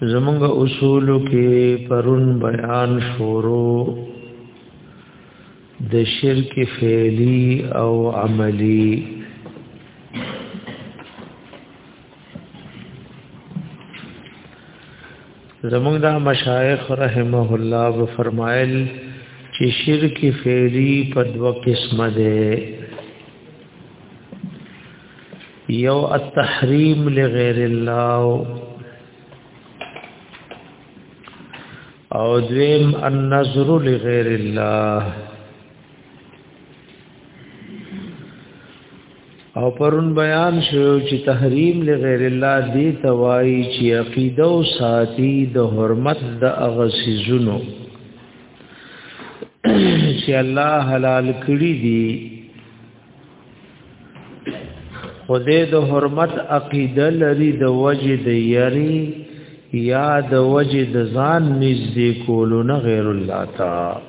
زمونږ اصول کې پرون بیان شورو د شرک فعلی او عملی زمونږ دا مشایخ رحمه الله و فرمایل چې شرک فعلی په دوه قسمه ده یو التحریم لغیر الله او دویم النظر لغیر الله او پرون بیان شو چې تحریم لغیر الله دی توای چې عقیده او ساتي د حرمت د اغه سيزونو چې الله حلال کړی دي خدای د حرمت عقیده لري د وجه د یری یا د وجه د ځان نږدې کولو نه غیر الله تعالی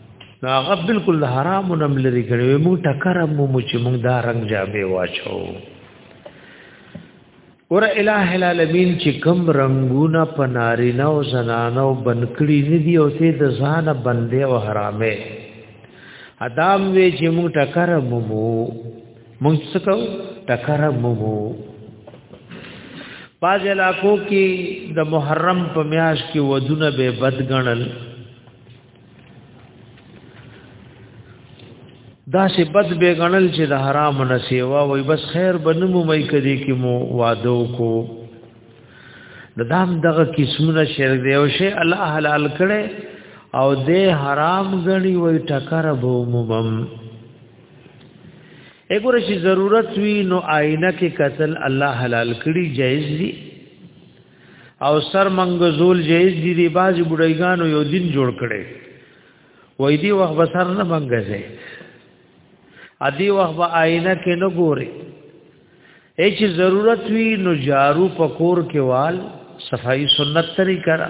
نو هغه بالکل د حرام نم لري کړي مو ټکر مو مو چې موږ دا رنگ جامې واچو ور الہ العالمین چې کم رنگونه په نارینه او زنانو بنکړي ندي او ته د ځان بندې او حرامه ادم وی چې موږ ټکر مو مو موږ څه کو ټکر مو مو باز علاقو کې د محرم په میاش کې ودونه به بدګنل دا سه بد به غنل چې د حرام نه سیوا وای بس خیر بنمو مې کدی کې مو وادو کو د دام دغه قسمونه شرک دی او شی الله حلال کړي او دې حرام غني وای ټکر بو مبم اګوره چې ضرورت وی نو آینه کې قتل الله حلال کړي جایز دی او سر منګزول جایز دي دی باز بډایګانو یو دین جوړ کړي وای دی وخت به سر نه منګزه ا دی وخت به آینه کې نه ګوري هیڅ ضرورت وی نو جارو پکور کې وال صفائی سنت طریقہ را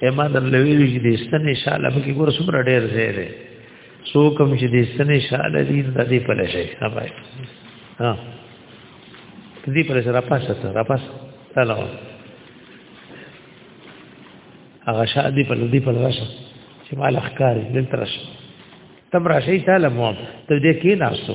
ایمان لوی وی دې ستنه ان شاء الله به ګور سمره ډېر زیره سو کوم چې دې ستنه ان شاء الله دې د دې په لشه ها بای ها دې په لشه را پاسه ته را پاسه تلو هغه شادي په دې په لشه چې مال اخکار دې ترش تم راشي تعالی مو ته دې کې ناسو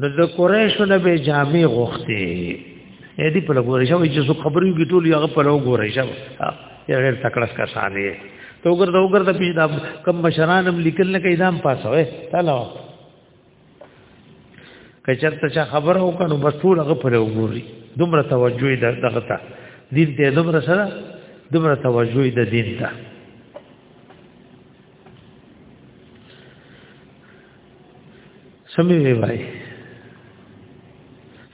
نو د قریشو نه به جامع غوښتي اې دې په لګورې شوی چې څو خبرې کې ټول هغه په لګورې شوی یا غیر تکړه کا ساري تو ګر دو ګر د پیدا کم مشران هم لیکل نه کې دام پاس وې تعالی کچرته چا خبر او کنو بس ټول هغه په لګوري دومره توجه د دغه ته دین ته دومره سره دومره توجه د دین ته سمې وی وای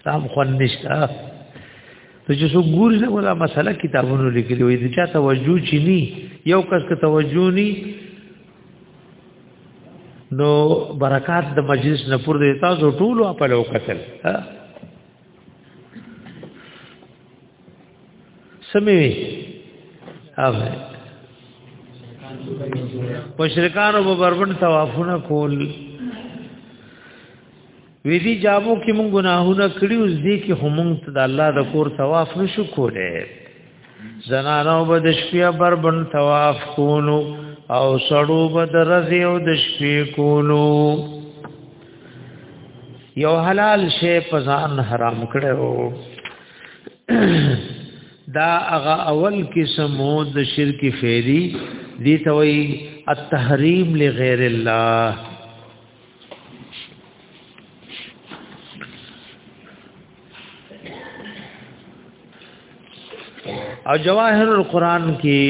تام خوان نشتا ته چې څو ګور نه ولا مسله کتابونو لیکلي وي چې چا توجه چيني یو کس ته توجه ني نو برکات د مجلس نه پور دی تاسو ټول په لو قتل سمې وي اوبه مشرکانو په بربند توافونه کول وی دي جامو کې مونږ ګناهونه کړی اوس دې کې هم مونږ د الله د کور طواف نشو کولای زنانو به د شپې بربند طواف کولو او سړو به د رزي او د شپې کولو یو حلال شی په ځان حرام کړو دا هغه اول قسم د شرک فعلی دی توي التحریم لغیر الله او جواهر القرآن کې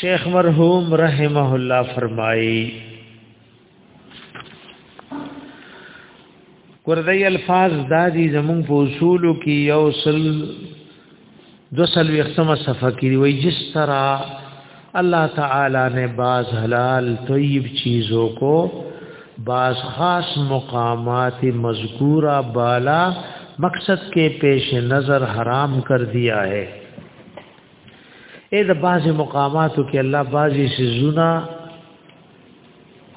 شیخ مرحوم رحمه الله فرمایي وردی الفاظ دا دي زمون په اصولو کې یو سل دو سل وختمه صفه کې وي جس طرح الله تعالی نے باز حلال طیب چیزوں کو باز خاص مقامات مذکورہ بالا مقصد کے پیش نظر حرام کر دیا ہے اې د بعض مقاماتو کې الله بعضی سيزونه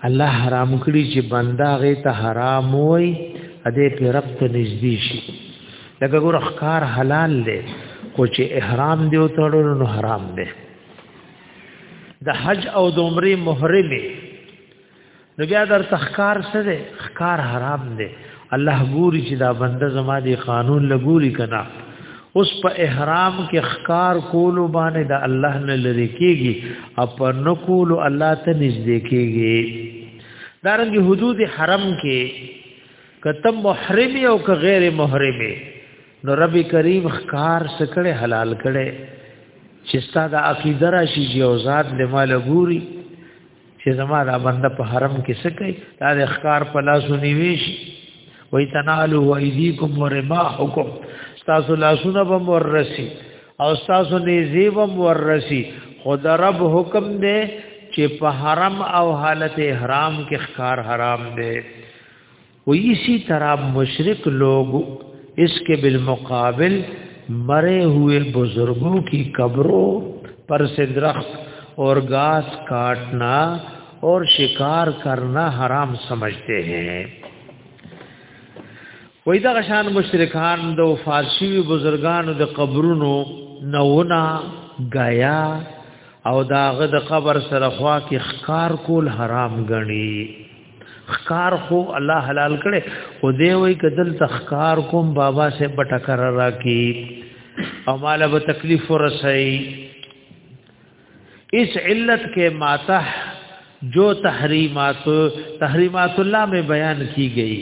الله حرام کړی چې بندا غي ته حرام وای ا دې په رب ته نږدې شي لکه ګور اخکار حلال دی خو چې احرام دی او تړلو نو حرام دی د حج او د عمرې محرم نو بیا در تخکار څه دی خکار حرام دی الله ګوري چې دا بنده زما دی قانون لګوري کنا اوس په احرام کې خکار کولو باندې دا الله نه لری کیږي او په نقول الله ته نږدې کیږي دارنګ حدود حرم کې کته محرم او که غیر محرم نو رب کریم خکار سکړه حلال کړي چې ستاسو عقیده راشي چې اوزاد لمال ګوري چې زما دا بنده په حرم کې سکي دا د اخکار په لاسو نیويش وای تنالو و ایدیکم و رماحکم تاسو لاسونه بم ورسی او تاسو نیزی بم ورسی خود رب حکم دی چې په حرم او حالت احرام کې اخکار حرام دی و اسی طرح مشرک لوگ اس کے بالمقابل مرے ہوئے بزرگوں کی قبروں پر سے درخت اور گاس کاٹنا اور شکار کرنا حرام سمجھتے ہیں وای دا غشان مشرکان د وفات شوی بزرګانو د قبرونو نونا غیا او داغه د قبر سره خوا کې خکار کول حرام غني خکار خو الله حلال کړي او دی وای کدل تخکار کوم بابا سے بټکر را کی او مال به تکلیف ورسای اس علت کے ماته جو تحریمات تحریمات الله میں بیان کی گئی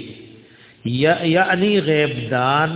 یعنی غیب دان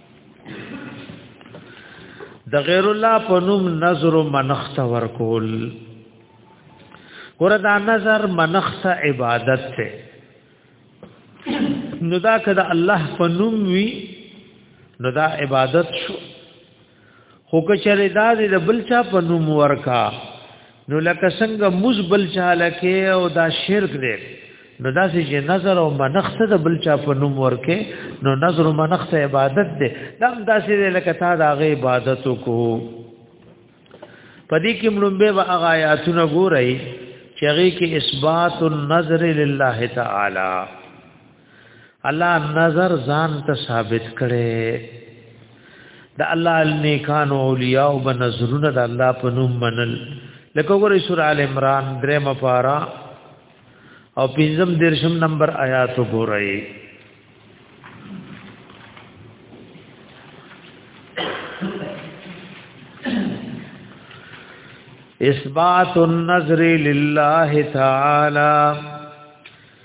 د غیر الله په نوم نظر او منخت ورکول وردا نظر منخت عبادت ته نو دا کده الله په نوم وی نو دا عبادت شو خو کچره دا د بل چا په نوم ورکا نو لکه څنګه موز بل چا لکه او دا شرک دی نو دا چې نظر او منخت د بل چا په نوم ورکه نو نظر او منخت عبادت دی دا دا چې لکه تا دا غي عبادت کو پدې کې ملومبه و اغایاتونه ګورئ چې هغه کې اثبات النظر لله تعالی الله نظر ځان ته ثابت کړي د الله نیکان او اولیاء او بنظرونه د الله په نوم منل لکه وګورئ سورہ ال عمران درې مپارا او پنځم درشم نمبر آیات وګورئ اثبات النظر لله تعالی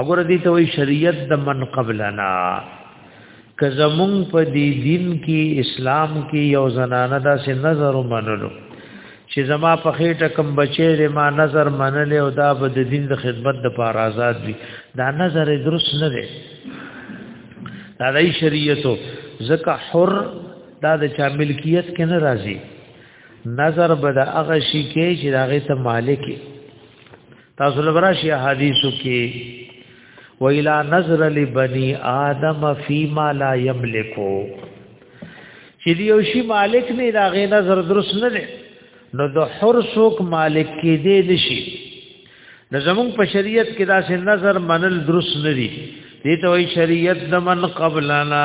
اګور دې ته وی شریعت د من قبلنا که زمون په دې دین کې اسلام کې یو زنانه دا سه نظر منلو چې زما په خېټه کم بچی دې ما نظر منلې او دا به د دین د خدمت د پار آزاد وي دا نظر درست نه دی دا د شریعتو زکه حر دا د چا ملکیت کې نه راځي نظر به د هغه شي کې چې هغه ته مالک تاسو لبراشي حدیثو کې ویلا نظر لبنی آدم فیما لا یملکو چې دی یو شی مالک نه دا غي نظر درست نه دی نو د حر سوک مالک کې دی نشي نو زمون په شریعت کې دا سه نظر منل درست نه دی دې ته وی شریعت د من قبلنا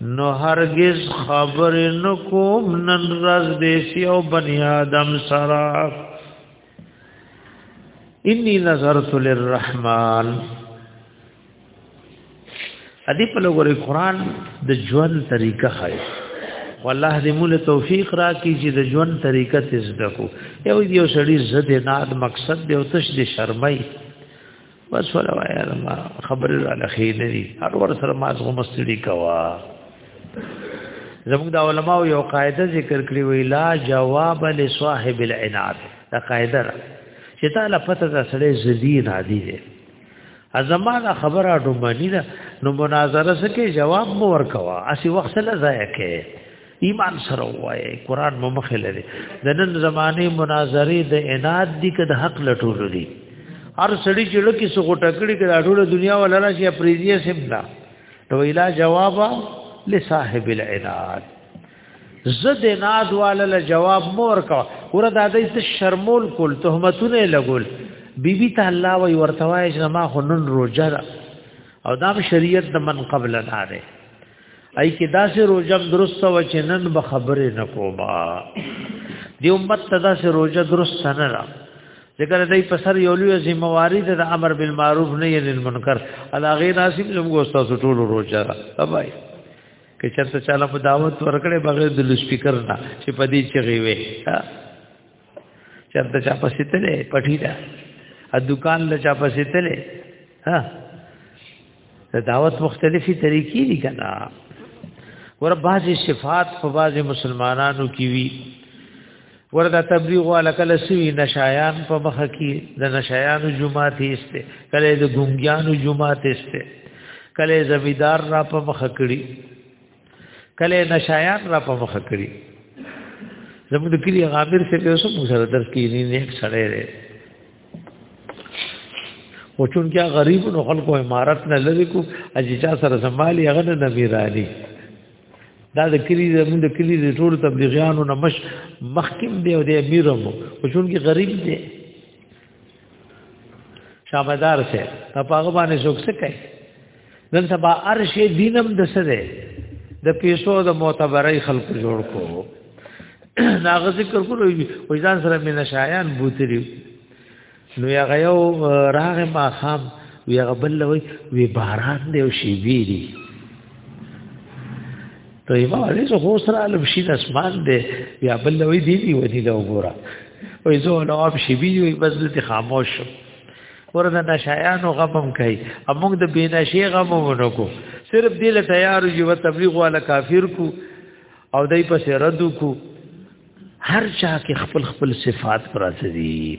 نو هرگز خبر نکوم نن رز دیسی او بنی آدم سرا انی نظرت للرحمن ادی په لګوري قران د ژوند طریقه خای والله دې موږ توفیق راکړي چې د ژوند طریقه تزده کو یو یو سړی زده ناد مقصد دی او تش دې شرمای بس ولا وایا ما خبر را لخې نه دي هر ور سره ما زغه مستړي کوا زموږ د علماء یو قاعده ذکر کړی وی لا جواب لصاحب العناد دا قاعده را چې تعالی پته دا سړی زدی نه دی دی ازمانه خبره ډومانی ده نو مناظره سکه جواب مو ورکوا اسی وخت له ځای کې ایمان سره وایي قران مو مخه لري د نن زمانه مناظره د عناد دي که د حق لټول دي هر سړي چې لکه سو غټکړي کې د ټوله دنیا ولاله شي پریزیه سمدا نو ویلا جواب لصاحب العناد زد ناد والله جواب مور کا ور د دې ته شرمول کول تهمتونه لګول بیبي ته الله وی ورتوای چې ما خنن روزه او دا شریعت د من قبل نه ای کې داسې روزه درست و چې نن به خبرې نه کوما دی امت ته داسې روزه درست نه را ذکر دای په سر یو لوی ذمہواری ده د امر بالمعروف نه یې للمنکر علاغه ناسب زموږ استاد ټول روزه را بای که چرته چاله په دعوت ورکړې بغیر د سپیکر نه چې پدې چغي وي چرته چا پسې تلې پټی دا ا دکان له چا پسې تلې ها د دعوت مختلفي طریقې دي کنه ور بعضی صفات په بعضی مسلمانانو کې وی وردا تبلیغ والا کله سوی نشایان په مخ کې د نشایانو جمعه تیسته کله د ګونګیانو جمعه تیسته کله زمیدار را په مخ کړي کله نشایان را په مخ کړی زموږ د کلی غابر سے په اوسه موږ سره درس کې نه نه سړی دی او چون کیا غریب نو خلکو امارت نه لری کو اجچا سره سمالی هغه نه نمیرانی دا د کلی زموږ د کلی د ټول تبلیغیانو نه مش مخکیم دی او د امیرمو او چون کې غریب دی شابدار سه په هغه باندې څوک څه کوي نن سبا ارش دینم د څه ده د پیسو د معتبرای خلق جوړ کو ناغه ذکر کولو وي ځان سره مې نشایان بوتري نو یا غيو راغ ما خام وی غبل وی وی باران دی او شی ویری ته یې ما دې خو سره علم شي د اسمان دی یا بل وی دی دی ودی دا وګوره وې زه نو اپ شي بي وي بس دې خاموش ورته نشایانو غمم کوي اموږ د بیناشي غمم ونکو صرف دې له تیار یو تبلیغ والا کافر کو او دای په سر رد کو هر چا کې خپل خپل صفات پراته دي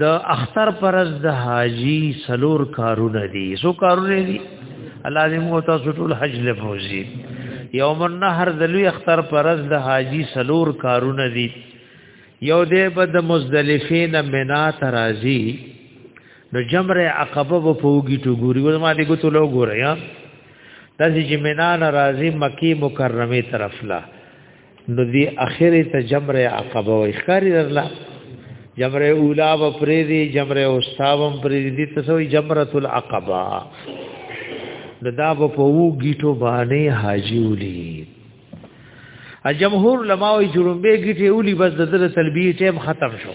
د اختر پرز د حاجی سلور کارونه دي سو کارونه دي الله دې مو تاسو ټول حج له فوزي یوم النهر د لوی اختر پرز د حاجی سلور کارونه دي یو دې په د مزدلفین منا ترازی نو جمر عقبه په پوګی ټو ګوري ول ما دې ګوتو لو ګوریا تاسو چې منا ناراضي مکی مکرمه طرف لا نو دی اخره ته جمره عقبه وای خاري درلا جمره اولا و پریدي جمره اوستاوم پریدي تسوي جمره العقبه نو دا په وو گیټو باندې حاجی ولي ا جمهور لماوي جوړمبه گیټه ولي بس د تلبیه ټیم ختم شو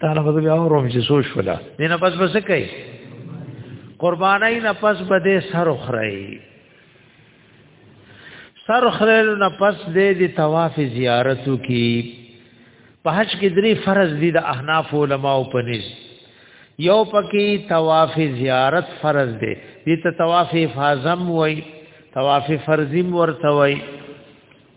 دا نه به بیا وروم چې سوچ ولا دینه پس بس کوي قربانای نه پس بده سر خړی سر خړل نه پس دې دي طواف زیارتو کی په حج کې درې فرض دي د احناف علما او پنځ یو پکې طواف زیارت فرض دي دې ته طواف فاظم وای طواف فرضیم ورته وای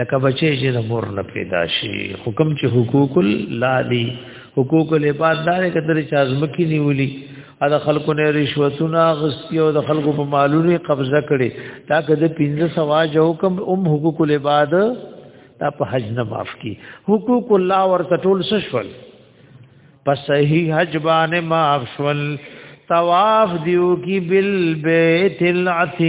لکه بچی چې د مور نه پیدا شي حکم چې حقوق الله دي حقوق العباد دار کتر چې ازمکی نیولی ا د خلکو نه رشوتونه غستی او د خلکو په مالونو قبضه کړي دا کده 15 سواج حکم ام حقوق العباد دا په حج نه معاف کی حقوق الله ورته ټول سشول پس صحیح حج باندې معاف شول طواف دیو کی بالبیت العتیق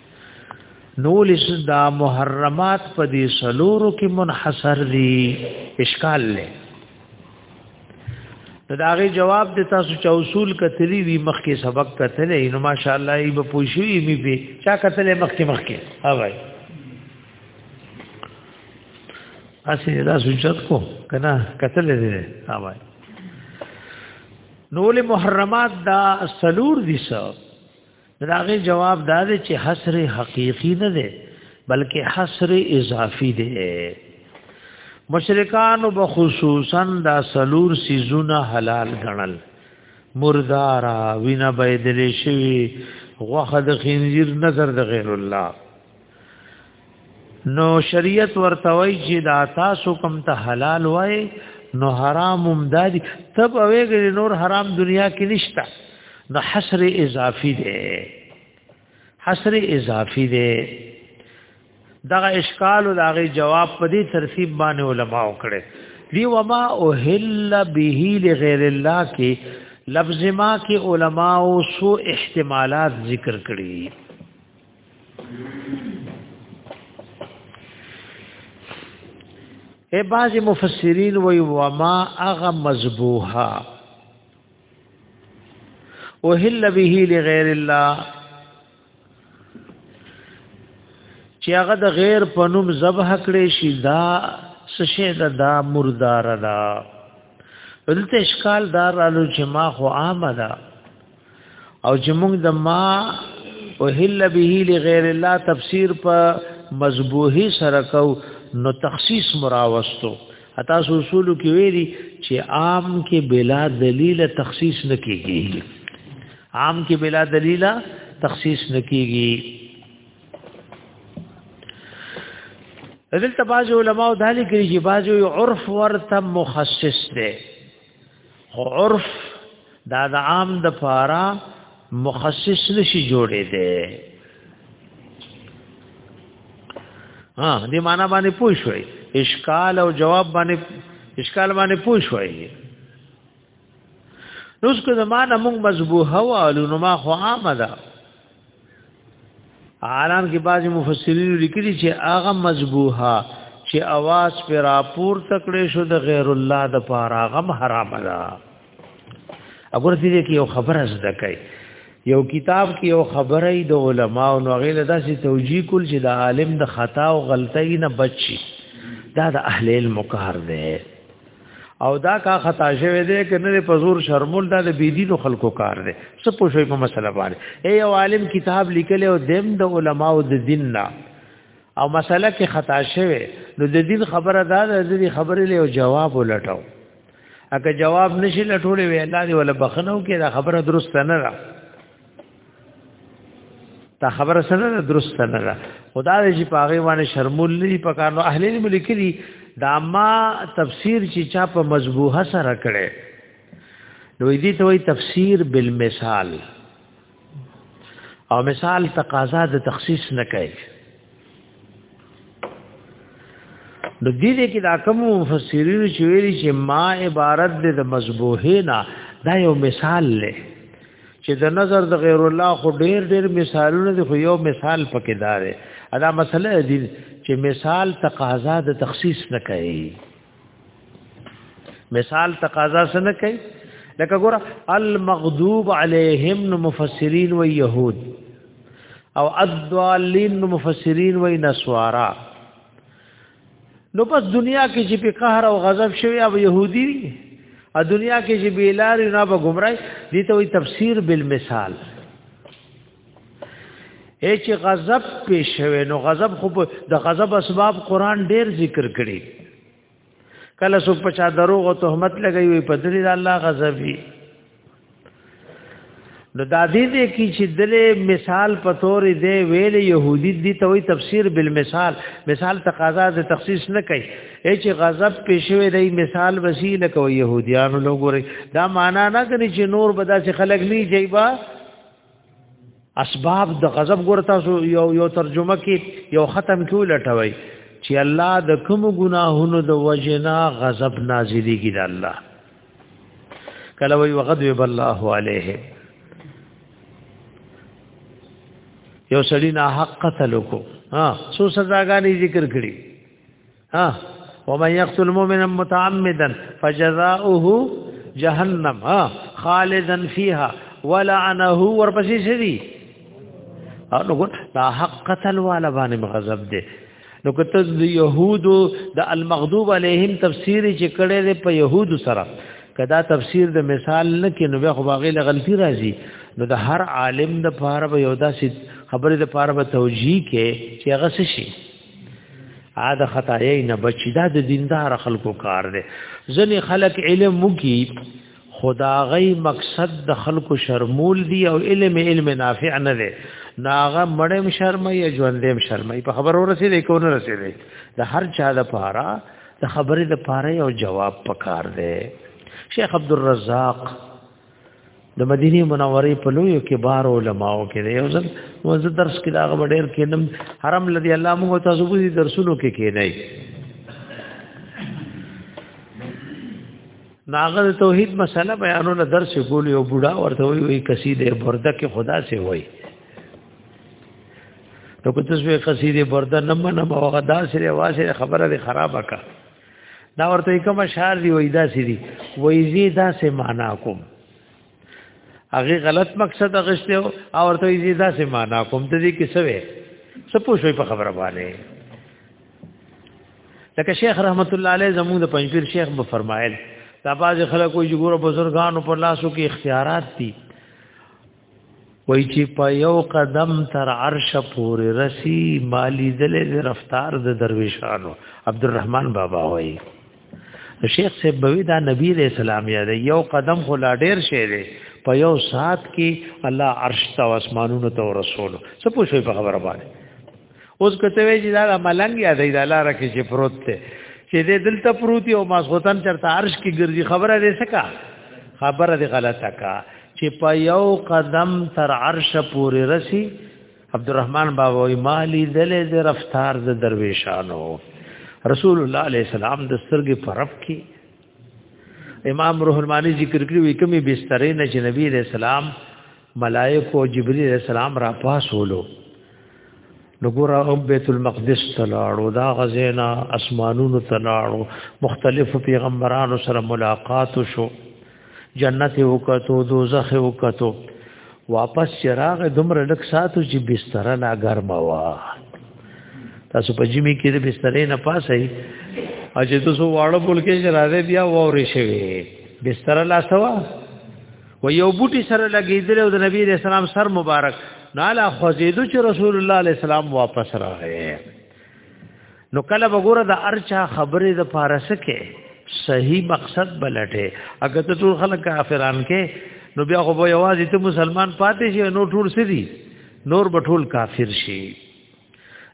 نولس دا محرمات په دې سلورو کې منحصر دي اشکال لې دا غي جواب د تاسو چا اصول کتلی وی مخکې سبق کتلی نو ماشاءالله ای به پوښوي می به چا کتلی مخکې مخکې ها وای اسی دا سوچت کو کنا کتلی دی ها وای نول محرمات دا سلور دي سب داغه جواب دا دی چې حصر حقيقي نه دی بلکې حصر اضافي دی مشرکان بخصوصا دا سلور سيزونه حلال غنل مردارا وینا بيدلې شي غوخه د خنزیر نظر د غیر الله نو شریعت ورتوي چې دا تاسو کوم ته حلال وای نو حرام هم دادي تب اوګری نور حرام دنیا کې نشتا نو حصر اضافي دی حصر اضافي دی دغه اشکال او دغه جواب په دې ترتیب باندې علما وکړي دی وما اوهل به لغیر الله کې لفظ ما کې علما او سو احتمالات ذکر کړي اے بعض مفسرین وی وما اغه مذبوحا وهل به لغیر الله چې هغه د غیر پنوم ذبح کړي شي دا سشه دا, دا مردار دا دلته اشکال دار الو چې ما خو عامه ده او چې موږ د ما او هل به لغیر الله تفسیر په مذبوحی سره کو نو تخصیص مراوستو اتا اصول کې ویلي چې عام کې بلا دلیل تخصیص نکېږي عام کې بلا دلیل تخصیص نکېږي دلته بعض علماء دالی کوي چې بعض عرف ورته مخصص دی خو عرف دا د عام د پارا مخصص نشي جوړې ده ها دې معنا باندې پوه شوي اشکال او جواب باندې اشکال باندې پوه شوي نو څه زمانه موږ مذبوحه والو نو ما خو عامه ده عالم کې بعض مفسرین لیکلي چې هغه مذبوحه چې आवाज پر راپور تکړه شو د غیر الله د پاره هغه حرام ده اگر دې کې یو خبره زده کوي یو کتاب کې یو خبره د علماو نو غیر داسې توجیه کول چې د عالم د خطا او غلطۍ نه بچي دا د اهل علم کار دی او دا کا خطا شوی دی چې نه په زور شرمول دا د بيدینو خلکو کار دی څه پوښي په مسله باندې ای عالم کتاب لیکلی او دیم د علما او د دین نه او مسله کې خطا شوی نو د دین خبره دا د دې خبرې له جواب ولټاو اګه جواب نشي لټولې وی الله دې ولا بخنو کې دا خبره درست نه را دا خبره سره درست نه ده خدا دې چې پاغه باندې شرمول نه په کار نو اهل علم لیکلي دا ما تفسیر چې چا په مذبوحه سره کړي نو دې ته وایي تفسیر بالمثال او مثال تقاضا د تخصیص نه کوي د دې دې کې دا کوم مفسرین چې ویلي چې ما عبارت دې د مذبوحه نه دا یو مثال لې چې د نظر د غیر الله خو ډېر ډېر مثالونه دي خو یو مثال پکې دار ادا مسله دې چې مثال تقاضا د تخصیص نه کوي مثال تقاضا سن کوي لکه ګور المغضوب علیهم نو مفسرین و یهود او الضالین نو مفسرین و نسوارا نو پس دنیا کې چې په قهر او غضب شوی او يهودي ا دنیا کې چې بیلار نه به گمراي دي ته وي تفسیر بالمثال اے چې غضب پیش شوه نو غضب خو د غضب اسباب قران ډیر ذکر کړي کله څوک په چا دروغ او تهمت لګوي وي په دې الله غضبي نو دا دې دې کی چې دلې مثال په تور دې ویل يهودي دي ته وي تفسیر بالمثال مثال تقاضا د تخصیص نه کوي اے چې غضب پېښوي دی مثال وسیله کوي يهوديانو لوګوري دا معنا نه کوي چې نور بدا چې خلک نه جيبا اسباب د غضب ګور تاسو یو یو ترجمه کې یو ختم کیو لټوي چې الله د کوم ګناهونو د وجنا غضب نازلېږي د الله کله وی وغضب الله عليه یو سړی نه حق قتل کو ها سو سزاګانې ذکر کړي ها ومن يقتل مؤمنا متعمدا فجزاؤه جهنم ها خالدا فيها ولعنه ورپسې شدي نو ګور دا حق قتل والا باندې غضب دي نو کته د يهودو د المغضوب عليهم تفسیر چې کړي دي په يهودو سره کدا تفسیر د مثال نه کې نو به خو باغې له غلطي راځي نو د هر عالم د پاره به یو داسې خبره د پاره به توجیه کې چې هغه شي ا د خدای نه بچی دا د دیندار خلکو کار دی ځنې خلک علم وکي خدا غي مقصد د خلکو شرمول دی او علم علم نافع نه دی ناغه مړم شرمې یا ژوندېم شرمې په خبرو رسېدې کو نه رسېدې د هر چا د پاره د خبرې د پاره یو جواب پکار دی شیخ عبد الرزاق د مدینه منورې په لوی کې بار علماء کې دی یو ځل وز درس کې دا غوډیر کې نم حرم لدی الله موږ ته زوبو دي درسونو کې کې نه ناغه توحید مسله بیانونه درس کول یو بوډا ورته وی وی قصیده برده کې خدا سي وای نو کوته سوی قصیده برده نه منم او غدا سره واسه خبره خرابه کا دا ورته کوم شعر دی وای دا سری وای زی دا سه معنا کوم هغه غلط مقصد غشته او ورته زی دا سه معنا کوم ته دې کې سوي سپو شوي په خبره باندې لکه شیخ رحمت الله علیه زموږ د پنځپیر شیخ به فرمایل دا باز خلکو جګور بزرګانو پر لاسو کې اختیارات دي وای چې په یو قدم تر عرش پورې رسی مالی دلې رفتار د درویشانو عبدالرحمن بابا وای شیخ سے بوی دا نبی علیہ السلام یاد یو قدم خو لا ډیر شی دی په یو سات کې الله عرش ته اسمانونو ته رسول څه پوښي په خبره باندې اوس کته وی چې دا ملنګ یا دی دا لار کې چې پروت دی چې دې دلته پروتي او ماسوتن چرته عرش کې ګرځي خبره دې سکا خبره دې غلطه کا چې په یو قدم تر عرش پورې رسی عبدالرحمن بابا وی مالی دلې دې رفتار د درویشانو رسول الله علیه السلام د سترګې پرب کې امام روح المانی ذکر کړی وی کمی بسترې نه چې نبی رسول الله ملائکو جبريل السلام را پاسولو نګور بیت المقدس تلاړو دا غزینا اسمانونو تلاړو مختلف پیغمبرانو سره ملاقات شو جنت وکتو دوزخ وکتو واپس چراغ دمر لک ساتو چې بستر لا ګرما وا تاسو په جمی کې د بسترې نه پاسې اجه تاسو واړه بول کې چې راځي بیا ووري شوی بستر لا سوا و یو بوټي سره لګیدل او د نبی رسول الله سر مبارک نالا خوزیدو چې رسول الله علیه السلام واپس راغی نو کله وګوره د ارچا خبره د فارسکه صحیح مقصد بلټه اګه ته ټول خلک کافران کې نو بیا خو به یوازې ته مسلمان پاتې شي نو ټول سړي نور به ټول کافر شي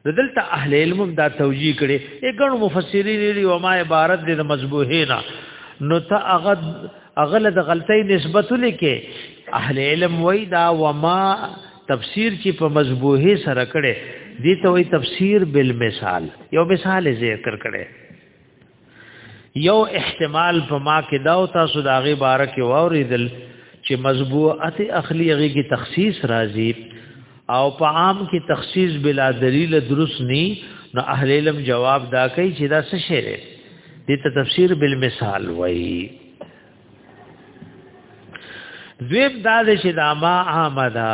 د دلته اهل علم دا توجیه کړي اګن مفسرین لري او ما عبارت دي د مذبوحینا نو ته هغه اغل د غلطی نسبت لیکي اهل علم وای دا و ما تفسیر چې په مذبوحه سره کړي دي ته وای تفسیر بالمثال یو مثال ذکر کړي یو احتمال په ما کې دا او تاسو دا غي بار کې واوریدل چې مذبوعت اخلی غي کې تخصیص راځي او په عام کې تخصیص بلا دلیل درست ني نو اهل علم جواب دا کوي چې دا څه شی دی دې ته تفسیر بالمثال وایي دویم دا چې دا ما آمدا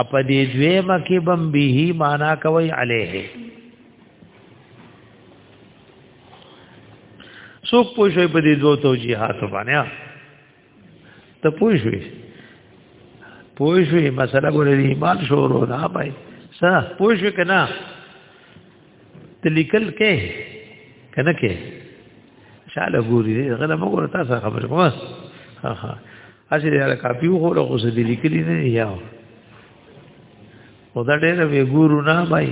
اپ دې دوی مکه بم به معنا کوي عليه څوک پوښوي په دې دوه توجيهات باندې ته پوښوي پوښوي مسله ګورې ایمان شروع نه پای څه پوښوي کنه ته لیکل کې کنه کې شاله ګوري غلا مګور تاسو خبر کوم ها ها اسی دا کاپی وو له اوس دې لیکلی نه یا او دا ډېر وی ګورو نه بای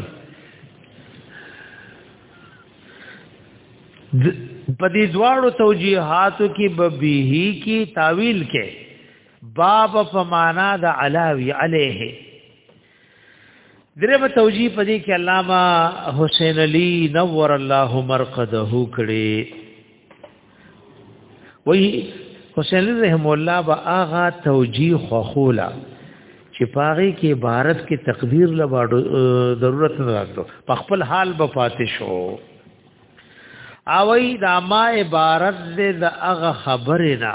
په دې دواړو توجیهاتو کې ببیه کې تعویل کې باب فمانا د علاوی علیه درې په توجیه پدې کې علامه حسین علی نور الله مرقده کړي وی حسین علی رحم الله با آغا توجیه خوخولا چې پاره کې عبارت کې تقدیر لا ضرورت نه راځو په خپل حال به پاتې شو اوی دا ما عبارت دې د هغه خبره نه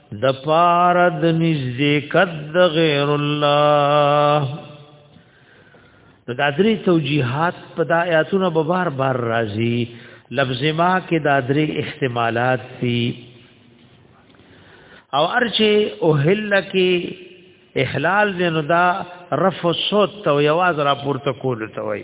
د پاره د نږدې کد غیر الله دا درې توجیهات په د آیاتونو به بار بار راځي لفظ ما کې دا درې احتمالات دي او ارچه اوهل کې احلال دې نو دا رفع صوت تو یواز را پورته کول ته وایي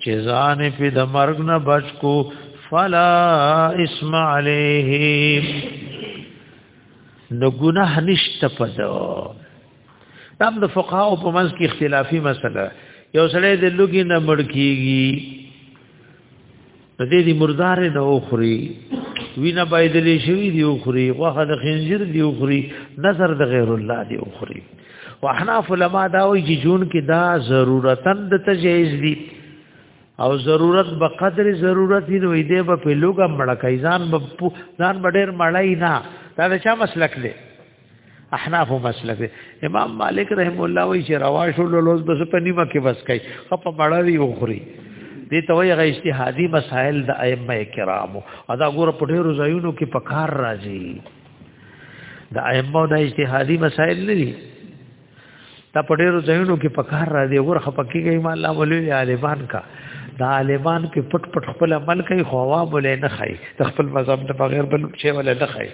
چې ځان په د مرګ نه بچ کو فلا اسم علیه نو ګناه نشته پدو دا د فقهاو په منځ کې اختلافي مسله یو سړی د لوګي نه مړ کیږي دې دې مردار نه اوخري وینا بایدلې شوی دی اوخري غوخه د خنزیر دی اوخري نظر د غیر الله دی اوخري واحناف علما دا وی چې جون کې دا ضرورتن د تجهیز دي او ضرورت به قدر ضرورت نو دې به په لوګه مړه کوي ځان به ځان به ډېر مړای نه دا د چا مسلک دی احناف مسلک دی امام مالک رحم الله وی چې رواش لولوز بس په نیمه کې بس کوي خپ مړه دی اوخري دې ته وی غ اجتهادي مسائل د ائمه کرامو ادا ګور په ډېر ځایونو کې پکار راځي د ائمه د اجتهادي مسائل نه دي دا په ډېرو ځایونو کې په کار را دي ورخه پکې کوي ما الله ولي عالمان کا دا عالمان کې پټ پټ خپل عمل کوي خو هوا بولې نه خای د خپل مذهب نه بغیر بل شی ولا نه خای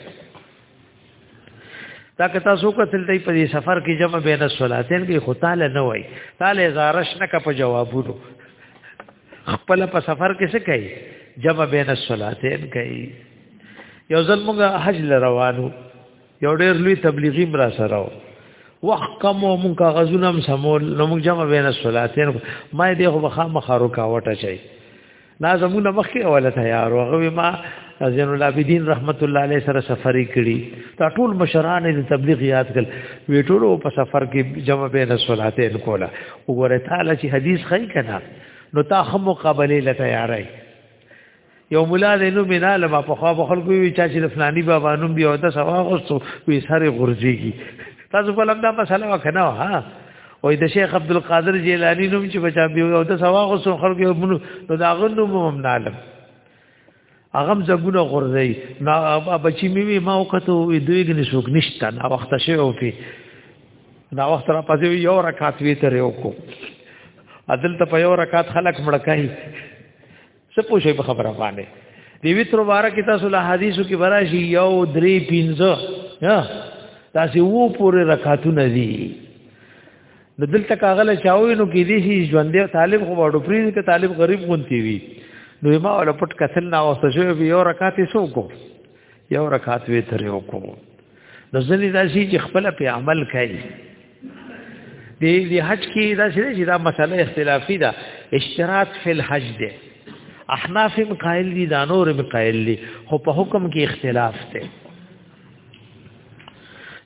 دا که تاسو کتل دی په دې سفر کې جمع بین الصلاتین کې خو تعالی نه وای تعالی زارش نه کا په جوابونو خپل په سفر کې څه کوي جمع بین الصلاتین کوي یو ځل موږ حج لروانو یو ډېر لوی تبلیغي مرا سره وخت کم او موږ کاغذونه هم سمول نو موږ جمع بین الصلاتین ما دې خو بخا مخارو کا وټه چي نا زمونه مخکې اوله تیار وغوي ما زین العابدین رحمت الله علیه سره سفر کړي دا ټول مشران د تبلیغ یاد کړ وی ټول په سفر کې جمع بین صلاتین کوله وګوره تعالی چې حدیث خی کنا نو تا هم مقابله ل تیارای یو مولا د نو مینا له په خوا په خلکو وی چا چې فلانی بابا نوم بیا وته سوا غوستو وی سره غورځيږي تاسو په لمدا مسله وکنه ها وای د شیخ عبد القادر جیلانی نوم چې بچا بیا وته سوا غوستو خلکو نو دا غنو مم نالم هغه زګونه غورځي نا بچی می وی ما وکته وی دوی غني شوک نشته نا وخت شي او پی نا وخت را پځي یو رکعت وی تر یو کو عدل ته په یو رکعت خلق مړکای څه پوښي په خبره باندې دی ویتر مبارک تاسو له حدیثو کې براشي یو درې پینځه ها تاسو وو پورې رکعتونه دي نو دلته کاغله چاوي نو کې دي شي ژوندې طالب خو وړو پری کې طالب غریب غونتی وي نو ما ول پټ کتل نه اوسه شو یو رکعت سو کو یو رکعت وی تر یو کو نو ځنې دا شي چې خپل په عمل کوي دی دی حج کې دا شي چې دا مسله اختلافي ده اشتراط فی الحج ده احناف قائل دي دانور قائل دي خو په حکم کې اختلاف ده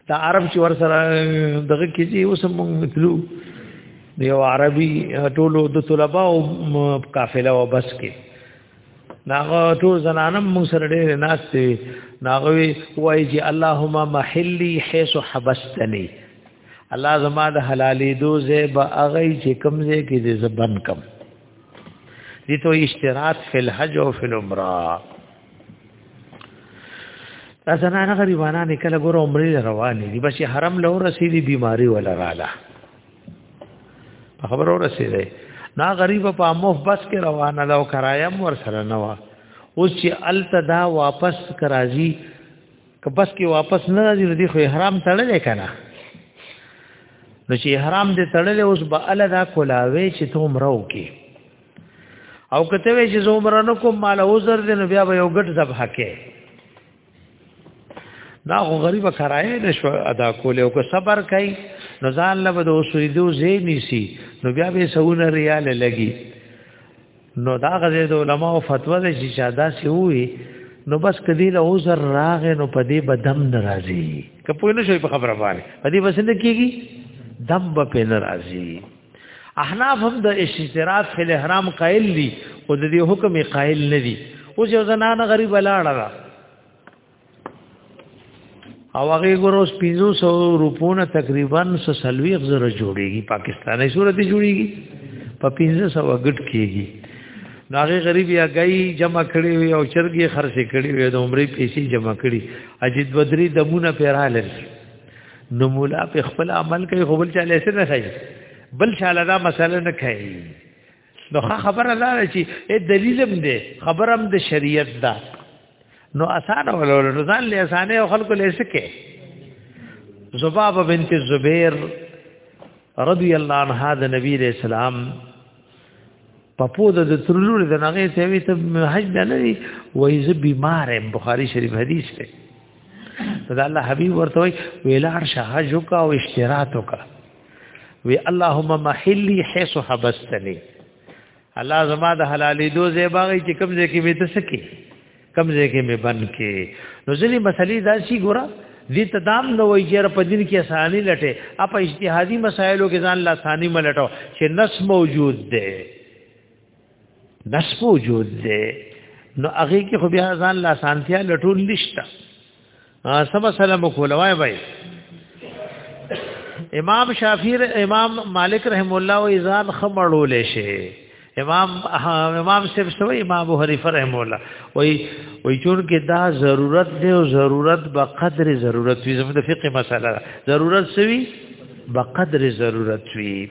دا عرب چې ور سره دغه کې چې اوس موږ تلو یو عربي ټولو د طلبه او قافله او بس کې ناغه ټول زنانم موږ سره ډېر ناس دي ناغه وی وای چې اللهم محلي حيث حبستني الله زما د حلالې دوزه به اغه چې کمزه کې دې زبن کم دي تو اشتراط فی الحج او فی العمره دا زنانه غریبانه نه کله ګور عمرې روانې دي بچي حرم له رسیدي بیماری ولا رااله په خبرو رسیدي نا غریب په اموف بس کې روانه لو کرایم ور سره نه وا اوس چې الته دا واپس کراځي که بس کې واپس نه راځي نو دی خو احرام تړلې کنه نو چې احرام دې تړلې اوس به ال دا کولاوي چې ته عمره وکې او کته وی چې زومرانو کوم مال عذر دې نو بیا به یو ګټ ذبح کې دا خو غریب کرای نه شو ادا کول او که صبر کوي نو ځان له بده وسویدو زی نیسی نو بیا به سونه ریال لګي نو دا غزه د علما او فتوا د چې شاده سی وي نو بس کدی له عذر راغ نو پدی بدم ناراضي کپوی نه شوی په خبره باندې پدی بس نه کیږي دم به په ناراضي احناف هم د اشتراف فی الاحرام قائل دي او د دې حکم قائل نه دي اوس یو زنان غریب لاړه را او هغه ګورو 500 روپونه تقریبا سلوي غزر جوړيږي پاکستاني صورت جوړيږي په 500 غټ کېږي نو هغه غریب یا گئی جمع کړي وي او چرګي خرڅ کړي وي د عمرې پیسې جمع کړي اجید بدری دمونه پیراله نو مولا په خپل عمل کوي خو بل چا له سر نه کوي بل چا له دا مسله نه کوي نو خبره دا چې اے دلیلم دی خبرم د شریعت دا نو اسانه ولول نو ځان له اسانه او خلکو له سکه زباب بنت زبیر رضی الله عنها د نبی علیہ السلام په پود د ترلور د نغې ته وی ته حج نه لري وای زه بیمار یم بخاری شریف حدیث دی دا الله حبیب ورته وی ویلار شهج کا او اشتراط کا وی اللهم محلی حيث حبستنی الله زما د حلالې دو زې باغې چې کم زې کې مې ته سکے کم زې کې مې بن کې نو ځلې مسلې دا شي ګوره دې تدام نو وي چې په دین کې اساني لټه اپ اجتهادي مسایلو کې ځان لا اساني ملټو چې نس موجود دی نس موجود دی نو هغه کې خو بیا ځان لا اسانتیا لټول نشته ها سبا سلام کولوای وای امام شافعی امام مالک رحم الله و ایزان خمړول شي امام امام صاحب سو امام ابو حنیفه رحم الله وای وای چون کې دا ضرورت دی او ضرورت به قدر ضرورت وي زموږ د فقه مسله ضرورت سوي به قدر ضرورت وي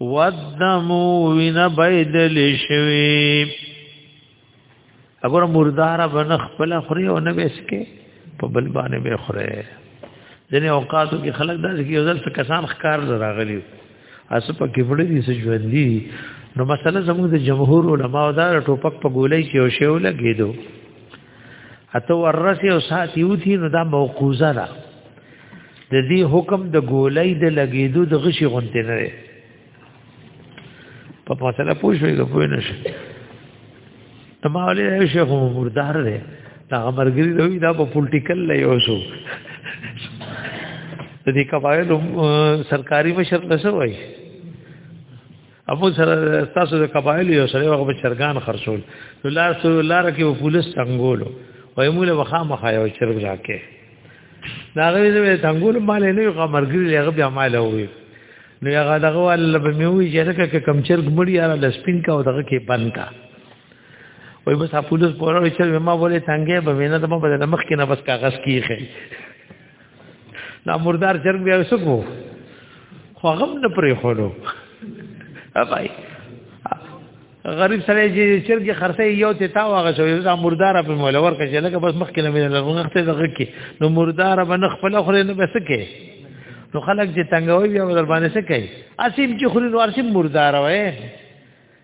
ودمو وین بيدل شوي اگر مردار بن خپل خوري او نه وسکه په بل باندې به خوره ځنه اوقاتو کې خلک داسې کې ځل څه کسان ښکار راغلي اسو په کې وړي دي چې ژوند دي نو مثلا زموږ د جمهور علما او دا ټوپک په ګولۍ کې او شیو لګیدو اته ورسې او سات یو تھی نو دا موقوزه ده د دې حکم د ګولۍ د لګېدو د غشي غونته نه لري په مسله پوه شوې که پوه نه شي ته ما ولې شیخ مردار دی دا مرګري دوی دا په پولیټیکل لې اوسو د دې قواعد سرکاري مشر لسه وایي ابو سره تاسو د قبایل یو سره هغه چرګان خرڅول نو لار سره لار کې و پولیس څنګهولو وای مولا وخا مخا یو چرګ راکې دا غوې دې څنګهول مال نه یو مرګري هغه بیا مال وې نو هغه دغه ول به مې وی چې لکه کم چرګ مړی یاره لسپین کا او دغه کې بند کا وای بس اپولس پورو چې ما بوله څنګه به وینا ته په مخ کې نه بس کاغذ کیږي دا مردار چرګ بیا وسکو خو غم نه پرې خورو ابای غریب سره چې چرګي خرڅې یو ته تا واغه شو دا مردار په مولا ورکه چې لکه بس مخ کې لمه لرغه ته دغه کې نو مردار به نه خپل خوري نه بس کې نو خلک چې تنگوي بیا در باندې څه کوي اسیم چې خوري نو ارسیم مردار وای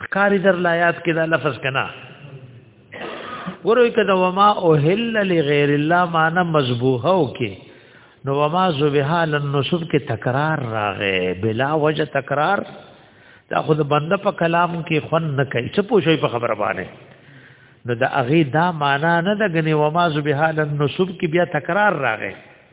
خکاری در لایات کې دا لفظ کنا وروي کده وما اوهل لغیر الله معنا مذبوحه او کې نو وما ذبحا للنصب کې تکرار راغې بلا وجه تکرار دا خود بنده په کلام کې خون نه کوي څه پوښي په خبره باندې نو دا اغه دا معنا نه ده غني وما ذبحا للنصب کې بیا تکرار راغې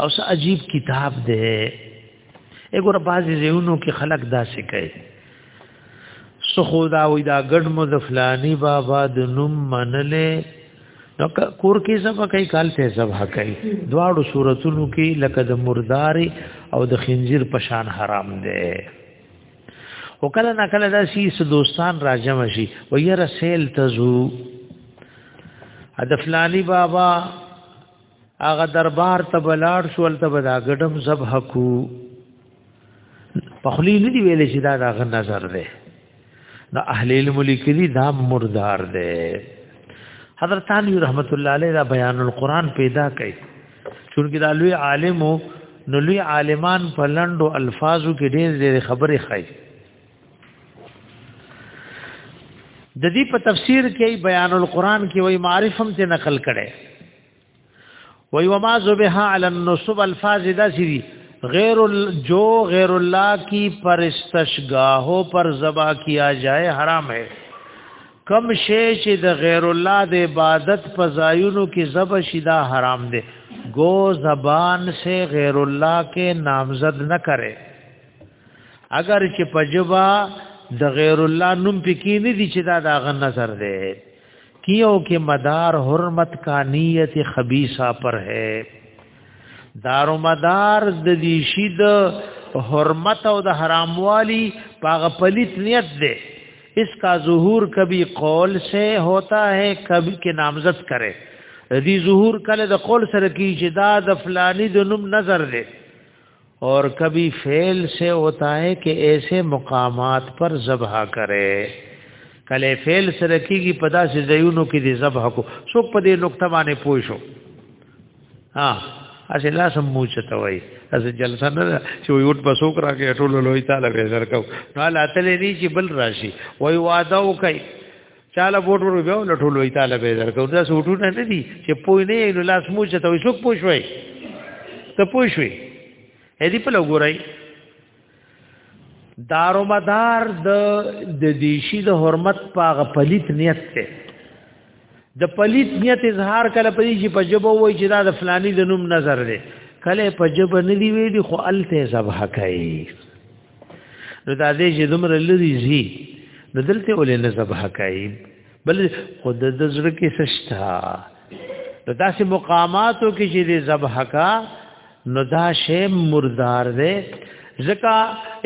او څه عجیب کتاب دی وګوره بعضی زیونو کې خلق داسې کوي سو خدا وې دا ګډ مو د فلانی بابا د نوم منلې نو کور کې سبا کوي کال ته سبا کوي دواړو صورتونو کې لکه د مرداري او د خنزیر پشان حرام دی او کله نا کله دا شي س دوستان راجم شي و یې رسیل تزو د فلانی بابا هغه دربار ته بلاړ شو ولته بدا غډم ذبح کو په خلی نه دی ویل چې دا د نظر دی نو اهل علم لیکلی دا مردار دی حضرت علی رحمت الله علیه دا بیان القرآن پیدا کړي چونکه دا لوی عالم نو لوی عالمان په لندو الفاظو کې ډېر ډېر خبرې خای د دې په تفسیر کې بیان القرآن کې وایي معرفم ته نقل کړي وی وما زبها علی النصب الفاظ داسری غیر جو غیر الله کی پرستشگاہو پر زبا کیا جائے حرام ہے کم شی چې د غیر الله د عبادت په ځایونو کې زب شیدا حرام دی گو زبان سے غیر الله کې نامزد نه کرے اگر چې پجبا د غیر الله نوم پکې نه دي چې دا د غن نظر دی کیو کې مدار حرمت کا نیت خبیثه پر ہے دار و مدار د دې شی د حرمت او د حراموالی پاغه پلیت نیت ده اس کا ظهور کبھی قول سے ہوتا ہے کبھی کې نامزد کرے دی ظهور کله د قول سره کی چې دا د فلانی د نوم نظر ده اور کبھی فعل سے ہوتا ہے کہ ایسے مقامات پر ذبح کرے کله فعل سره کیږي په داسې ځایونو کې د ذبح کو څوک په دې نقطه باندې پوه شو ها اسی لا سم موچ ته وای از جلسه نه چې وي وټ بسو کرا کې ټول لوی تعالی به زر کو نو لا تل نه چې بل راشي وای وعده وکي چاله ووټ ورو بیا له ټولو یې تعالی به درکو دا سوټونه نه دي چې پوی نه نو لاس مو چې ته څوک پوه شوي ته پوه شوي اې دې په لګورای دارو مدار د د دیشی د حرمت پاغه پلیت نیت ته د پلیت نیت اظهار کله پدې چې پجب وای چې دا د فلانی د نوم نظر دی کله پجب نه دی ویلي خو الته ذبح کوي نو دا دې چې دومره لري زی نو دلته ولې نه ذبح کوي بل خود د زړه کې سشتا نو داسې مقاماتو کې چې دې ذبح کا نو دا شی مردار دی ځکه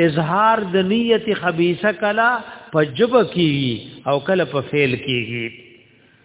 اظهار د نیت خبيثه کلا په جب کیږي او کله په فعل کیږي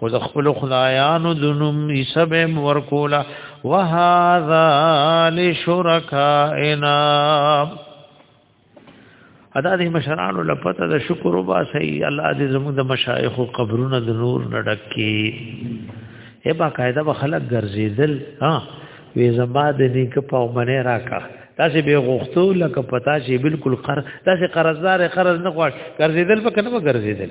خو د خپل خدایانو د نوم حساب ورکولا وهذا لشرکائنا ادا دې مشرانو لپته د شکر وبا سي الله دې زموږ د مشایخ او قبرونو د نور نډکې اے با قاعده به خلک ګرځیدل ها وې زما د نیک په منه راکا تاسو به غوښتو لکه پتا چې بالکل قرض تاسو قرضدار قرض نه غواړ ګرځیدل په کنه ګرځیدل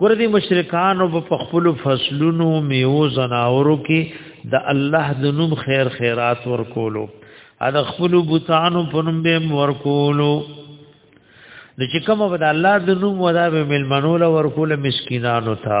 ګور دي مشرکان او په خپل فصلونو میو زناورو کې د الله د نوم خیر خیرات ورکولو ا د خپل بوتانو په نوم به ورکولو د چې کوم به د الله د نوم ودا به ملمنول ورکول مسکینانو ته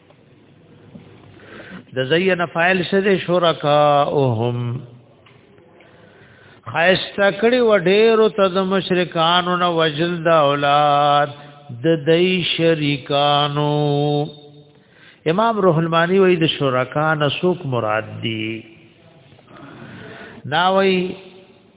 د زین فاعل څه دی شرکاهم خایسته کړي و ډېرو ته د مشرکانو نه وجل د اولاد د دای شریکانو امام روح المانی وی د شرکان سوک مراد دی ناوی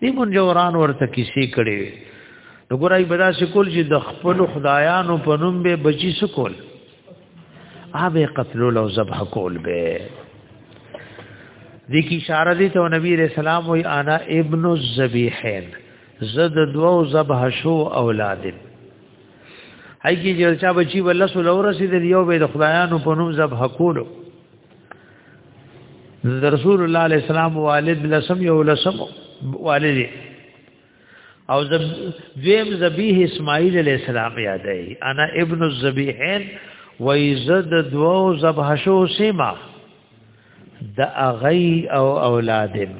دی منجوران ورته کیسې کړي وي نو ګورای بدا سکول چې د خپل خدایانو په نوم به بچی سکول اوبه قتل او ذبح کول به دې کی اشاره دي ته نبی رسول الله وی انا ابن الذبیحین زد دو ذبح شو اولاد هاي کی چې چا بچی ولسو لور سي د یو به د خدایانو په نوم ذبح کولو د رسول الله علیه السلام والد لسم یو لسم والد او زب دویم ذبیح اسماعیل علیہ السلام یادای انا ابن الذبیحین و یزد دو ذبح شو سیما د اغی او اولادم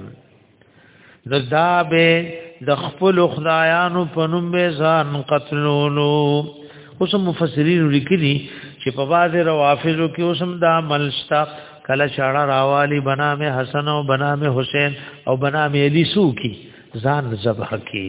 نو دا به د خپل خدایانو په نوم به ځان قتلولو اوس مفسرین لیکلي چې په بعض روافضو کې اوس هم دا عمل شته کله شاړه راوالی بنامه حسن او بنامه حسین او بنامه علی سو کی ځان ذبح کی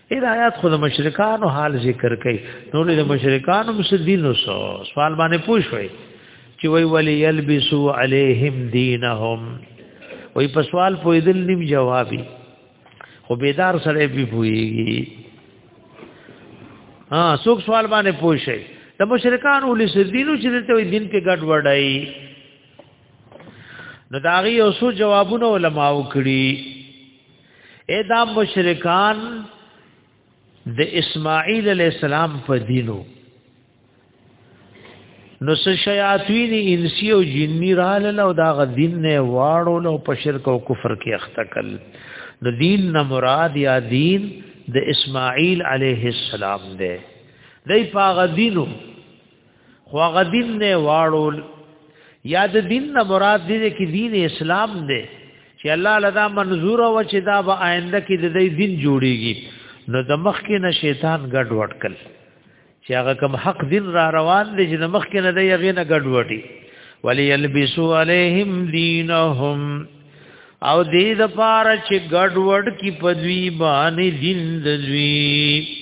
هدایت خود مشرکانو حال ذکر کوي نو له مشرکانو مس دینو سو سوال باندې پوښوي چې وی ولی یلبسو علیہم دینهم وی په سوال پویدل نیم جوابي خو بیدار سره به پویږي ها څوک سوال باندې پوښي د مشرکان ولې سدینو چې ته دین کې ګډ وډای نو داغي اوسو جوابونه علماو کړی اې دا مشرکان د اسماعیل علی السلام په دینو نو څه شیاطین انسی او جنی را لاله او دا غ دین نه واړو نو په شرک او کفر کې اخته کړ د دین نه مراد یا دین د اسماعیل علیه السلام دی دای پاغه دینو خو هغه دین نه واړول یا د دین نه مراد دې کې دین اسلام دی چې الله لدا منظور او چې دا به آینده کې د دې دین جوړیږي نو د مخ کې نه شیطان ګډ وډ کړ چې هغه کوم حق دین را روان دی چې د مخ کې نه دی هغه نه ګډ وډي ولی یلبسو علیہم دینهم او دې د پاره چې ګډ وډ کی پدوی باندې دین د دوی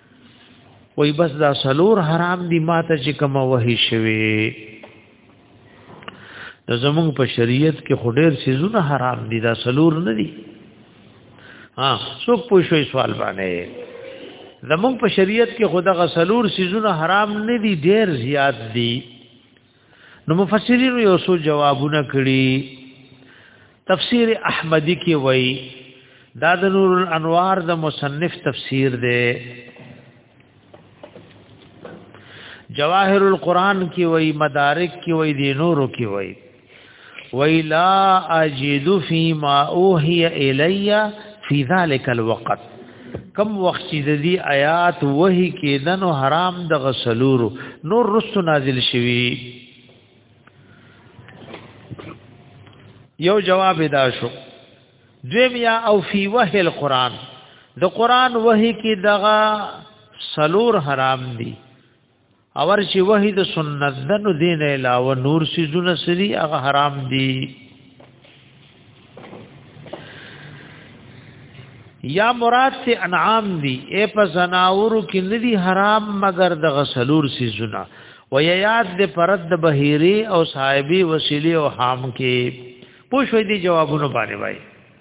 وای بس دا سلور حرام دي ماته چې کوم وحي شوي نو زمونږ په شریعت کې خډیر سيزونه حرام دي دا سلور نه دي ها څوک پوښوي سوال باندې زمونږ په شریعت کې خدا غسلور سيزونه حرام نه دي ډیر زیات دي نو مفسرین یو سو جوابونه کړي تفسیر احمدی کې وای دا د نور الانوار د مصنف تفسیر دی جواهر القرآن کې وای مدارک کې وای دی نورو کې وای ویلا اجد فيما اوهي الي في ذلك الوقت کم وخت چې د دې آیات وਹੀ کېدنو حرام د غسلورو نور رسو نازل شوی یو جواب ادا شو دویم یا او فی وحی القرآن د قرآن وحی کې دغه سلور حرام دي اور چې وحید سنت دنو دین علاوه نور سيزونه سری هغه حرام دي یا مراد ته انعام دي اے په زناورو کې ندي حرام مگر د غسلور سيزونه و یاد د پرد د بهيري او صاحبي وسیلي او حام کې پوښوي دي جوابونه باندې وای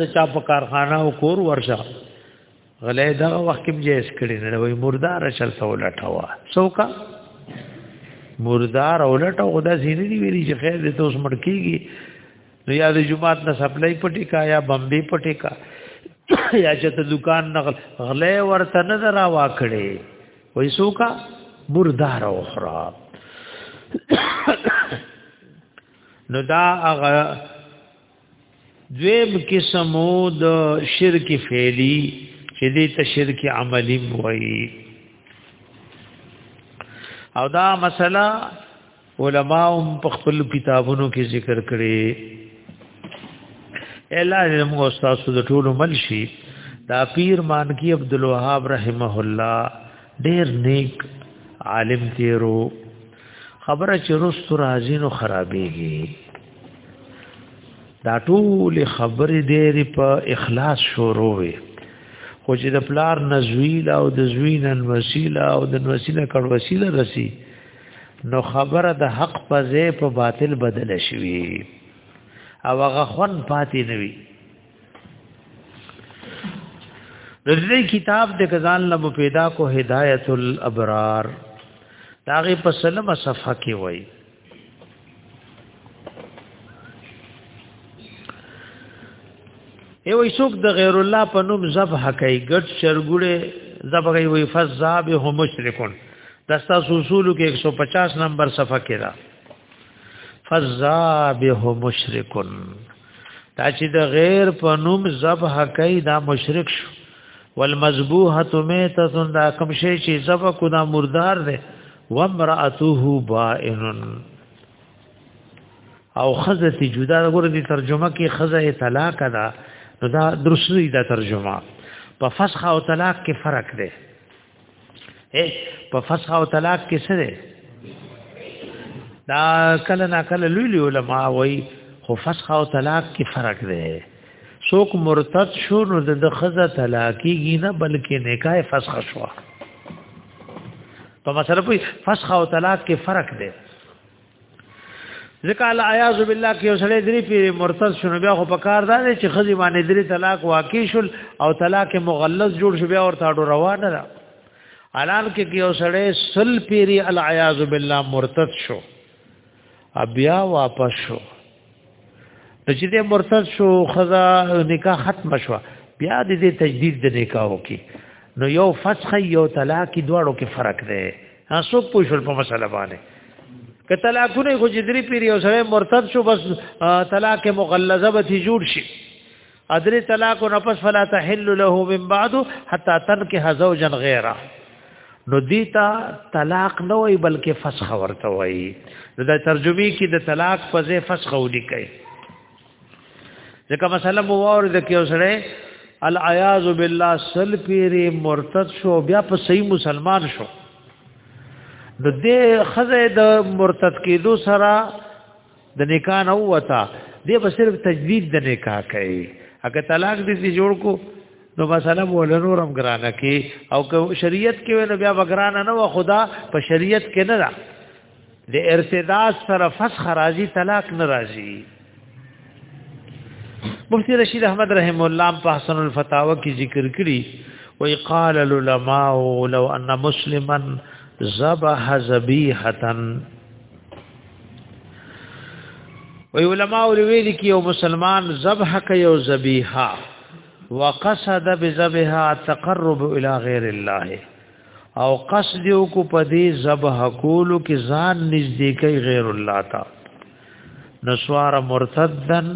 د چا په کارخانه او کور ورشه غلې دا وخت کې جیس کړي نه وای مردار شل سولټوا څوکا مردار اولټه خدا زینې دی ویلي چې خیر دې ته اوس مړ کیږي نو یا د جمعات نه سپلای پټی کا یا بمبي پټی کا یا چې ته دکان نه غلې ورته نه درا واکړي وای څوکا مردار او خراب نو دا هغه دویم قسمو د شرک فعلی چې دې ته شرک عملی وایي او دا مسله علماء په خپل کتابونو کې ذکر کړي الا علم او استاد د ټولو ملشي دا پیر مانکی عبد الوهاب رحمه الله ډېر نیک عالم تیرو خبره چې رست راځي نو خرابېږي دا ټول خبرې ډېری په اخلاص شروع وي خو چې د پلار نزویل او د زوین الوسیله او د وسیله کړ وسیله رسی نو خبره د حق په ځای په باطل بدل شي او هغه خون پاتې نوي رضی کتاب د غزان لب پیدا کو هدایت الابرار داغه په سلمه صفحه کې وای ای وای څوک د غیر الله په نوم ذبح کوي ګډ شرګوړې ذبح کوي وای فذاب هم مشرکون دستا اصول کې 150 نمبر صفحه کې را فذاب هم مشرکون دا چې د غیر په نوم ذبح کوي دا مشرک شو والمذبوحه میته دا کوم شی چې ذبح کو دا مردار دی وامراته بائن او خزه تی جدا غره دی ترجمه کې خزه طلاق دا دا درسوی دا ترجمه په فسخ او طلاق کې فرق دی اے په فسخ او طلاق کې څه ده دا کله نا کله لوی لوی علما وایي خو فسخ او طلاق کې فرق دی څوک مرتد شو نو د خزه طلاقيږي نه بلکې نکاح فسخ شو په مسله په فسخ او طلاق کې فرق دی ځکه الله اعاذ بالله کې وسړې درې پیر مرتد شونه بیا خو په کار ده چې خزي باندې درې طلاق واقع شول او طلاق مغلظ جوړ شو بیا ورته اډو روانه ده الان کې کې وسړې سل پیری الله اعاذ بالله مرتد شو بیا واپس شو نو چې دې مرتد شو خزا نکاح ختم شو بیا دې تجدید د نکاح وکي نو یو فسخ یو طلاق دواړو کې فرق دی ها څوک پوښل په مسله باندې که طلاقونه خو جدري پیری او سره مرتد شو بس طلاق مغلظه به جوړ شي ادری طلاق نه پس فلا تحل له من بعد حتا تنکه زوجا غیره نو دیتا طلاق نه وای بلکې فسخ ورته وای نو د ترجمه کې د طلاق په ځای فسخ ودی کوي ځکه مثلا مو اور د کې اوسره العیاذ بالله سل پیری مرتد شو بیا په صحیح مسلمان شو د دې خزه د مرتد کېدو سره د نکاح نه وتا دی به صرف تجدید د نکاح کوي اګه طلاق دې جوړ کو نو مثلا مولنورم ګرانه کې او که شریعت کې نو بیا وګرانه نه و خدا په شریعت کې نه را د ارتداد سره فسخ راځي طلاق نه راځي مفتی رشید احمد رحم الله په حسن الفتاوا کې ذکر کړی وی قال العلماء لو ان مسلما ذبح ذبیحه وی علماء ویلي کې یو مسلمان ذبح کوي او ذبیحه وقصد بذبحها تقرب الى غیر الله او قصد یو کو پدې ذبح کولو کې ځان نږدې کوي غیر الله تا نسوار مرتدن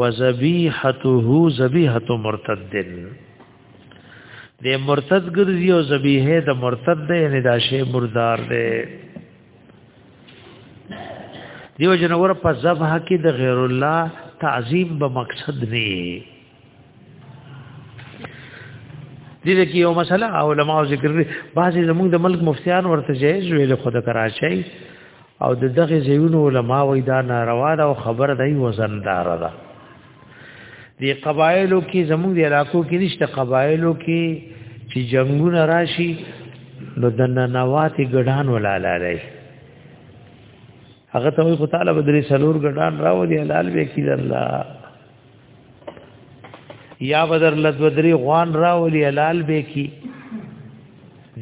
وذبیحته ذبیحه مرتدن د مرتد ګرځي او ذبیحه د مرتد نه نه دا شی مردار دی دیو جنور په ذبح کې د غیر الله تعظیم به مقصد نه دي دې کې یو مسله علماء ذکر لري بعضي زموږ د ملک مفتیان ورته جایز ویل خود کراچي او د دغه زیون علماء وې دا ناروا ده او خبره دی وزندار ده دی قبایلو کې زموږ د علاقو کې نشته قبایلو کې چې جنگونه راشي نو د ننواتې ګډان ولاله لري هغه ته خو تعالی بدري سلور ګډان راو دی حلال به کی الله یا بدر لد بدري غوان راو دی حلال به کی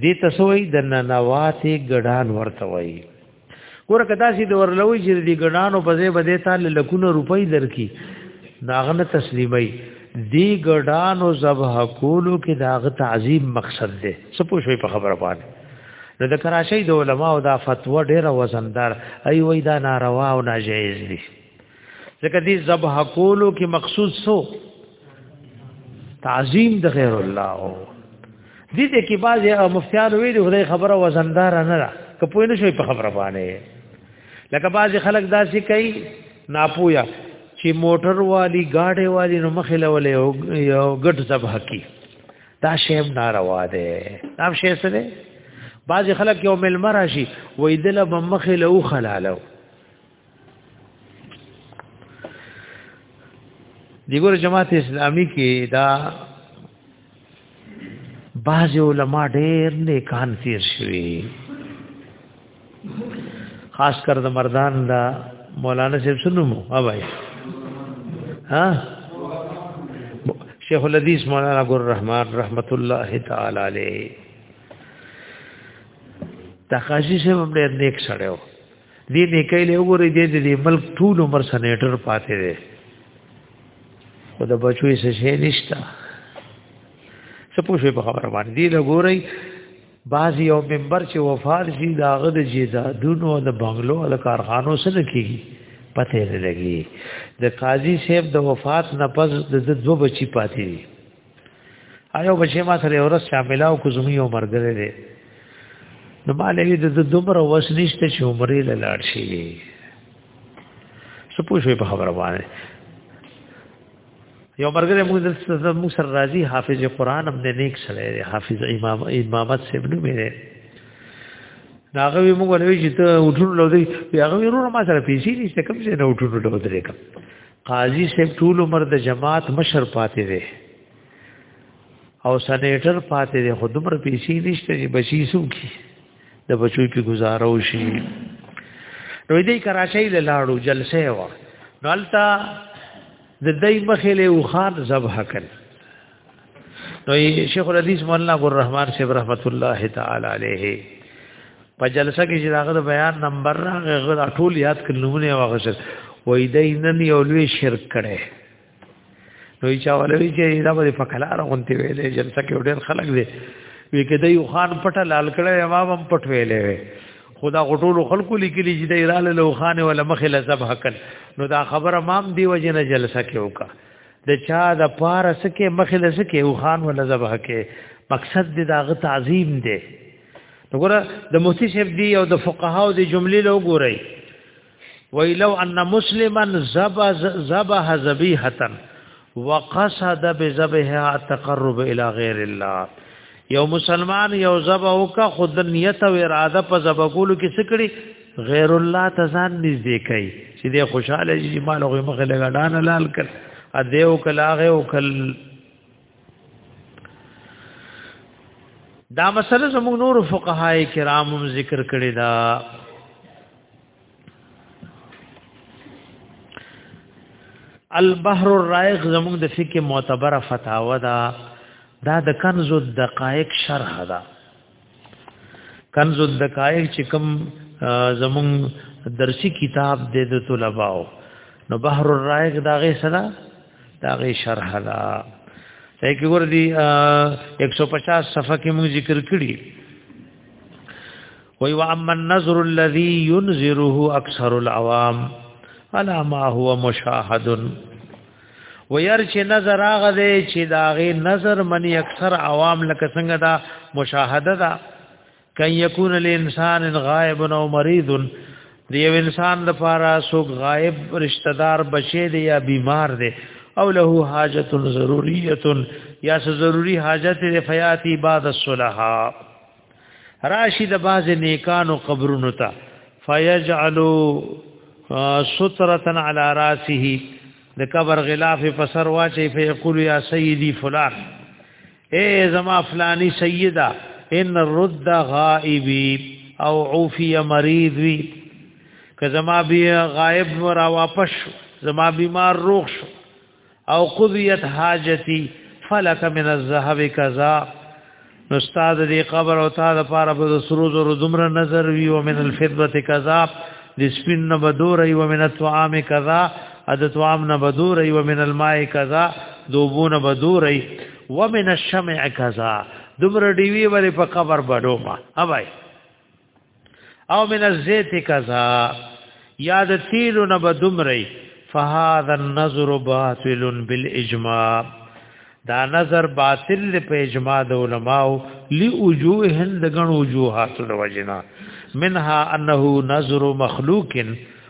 دې تسوي د ننواتې ګډان ورته وایي ګوره که تاسو د ورلوي چې د ګډانو په ځای بده تال لکونه روپۍ درکې داغه نه تسلیمي دی ګډانو ذبح کولو کې داغه تعظیم مقصد دی څه پوښوي په خبره باندې نو د کراچۍ د علماو دا فتوا ډیره وزندار ای وای دا ناروا او ناجایز دي ځکه دې ذبح کولو کې مقصود سو تعظیم د غیر الله او دې دې کې بعضي مفتیان ویلي خدای خبره وزندار نه را کپوی نه شوی په خبره باندې لکه بعضي خلک داسې کوي ناپویا چې موټر والی گاډي والی نو مخې لولې یو ګټ ذبح کی دا شیم ناروا ده دا شی څه ده بعضی خلک یو مل مراشي وې دله بمخې له خلالو دیګور جماعت اسلامی کې دا بعض علما ډېر نیکان تیر شوي خاص کر د مردان دا مولانا صاحب سنمو اوای ها شیخ الحدیث مولانا ګور رحمان رحمت الله تعالی علیه تخاجی صاحب ډېر نیک سره دې نه کای له وګورې دې دې ملک ټول عمر سنیټر پاتې دی خو د بچو یې څه شي نشتا څه پوښې په خبره باندې دې له ګورې باز یو ممبر چې وفات شي داغه د جیدادونو د بنگلو د کارخانو سره کیږي پته نه لګي د قاضي صاحب د وفات نه پس د دوه بچی پاتې دي آیو بچی ما سره ورس شاملاو کو زمي او مرګره دي نو مالوی د دومره وس نشته چې عمرې له لاړ شي څه پوښوي په خبره باندې یو مرګره موږ د موږ سره راځي حافظ قرآن هم د نیک سره دی حافظ امام امامت سیب نو مې ناغه وی موږ ولوي چې ته وټول لودي هغه ورور ما سره پیسې نشته کوم څه نه وټول لودي کوم قاضي صاحب ټول عمر د جماعت مشر پاتې دی او سنیټر پاتې دی خو دومره پیسې نشته چې بچی سو کی د بچو په گزارو شي نو دې کراچۍ له لاړو جلسه و نالتا د دې مخې له وخان ذبح کړ نو شیخ الحدیث مولانا عبد الرحمن صاحب رحمت الله تعالی علیه په جلسه کې چې داغه بیان نمبر راغی غل ټول یاد کړنونه واغشل وای دای نن یو لوی شرک کړي نو یې چا ولوي چې دا به فکلار غونتی ویلې جلسه کې ډېر خلک دي وی کې دای خان پټه لال کړي امام هم پټ ویلې خدا غټول خلکو لیکلي چې دای رااله لو خان ولا مخه لزب حقل نو دا خبره مام دی وجنه جلسه کې وکا د چا د پارس کې مخه لزکه او خان ولا زب حقه مقصد دې داغه تعظیم دی وګوره د مفتی صاحب دی او د فقهاو د جملې له وګورئ وی لو ان مسلما زبا زبا ذبیحتا وقصد بذبحها تقرب الى غیر الله یو مسلمان یو زبا وکا خود نیت او اراده په زبا کولو کې سکړي غیر الله تزان نږدې کوي چې د خوشاله جمال او مخه لګا دان لال کړ ا دیو کلاغه او کل دا مسله زموږ نور فقهای کرام ذکر کړی دا البحر الرائق زموږ د فقه معتبره فتاوا دا دا د کنز الدقائق شرح ده کنز الدقائق چې کوم زمون درسي کتاب دې د طلباو نو بحر الرائق داغه سره داغه شرح لا ته کې ور دي 150 صفحه کې موږ ذکر کړی وی واما النظر الذي ينذره اکثر العوام على ما هو مشاهد وير چې نظر هغه دی چې داغه نظر منی اکثر عوام لکه څنګه دا مشاهده ده کای یکون الانسان غائب او مریض دی یو انسان د پاره سو غائب رشتہ دار بچی دی یا بیمار دی او له حاجت ضروریه یا ضروری حاجت دی فیاتی بعد الصلاه راشي د باز نیکانو قبرونو ته فیجعلوا سترة علی راسه د قبر غلاف په سر واچي فیقول یا سیدی فلان اے زما فلانی سیدا ان رد غائبی او عوفی مریض وی که زما بی غائب را واپس زما بیمار روغ شو او قضیت حاجتی فلک من الذهب کذا نو استاد دی قبر او تا د پاره په سرو زرو دمر نظر وی او من الفضه کذا د سپین نه بدور ای و من الطعام کذا د طعام نه بدور ای و من الماء کذا دوبونه بدور ای و من الشمع کذا دمر دیوی ولی په قبر بډو ما اوای او من الزيت کذا یاد تیل نه بدمري فهذا النظر باطل بالاجماع دا نظر باطل په اجماع د علماو لوجوه د غن وجوهات د وجنا منها انه نظر مخلوق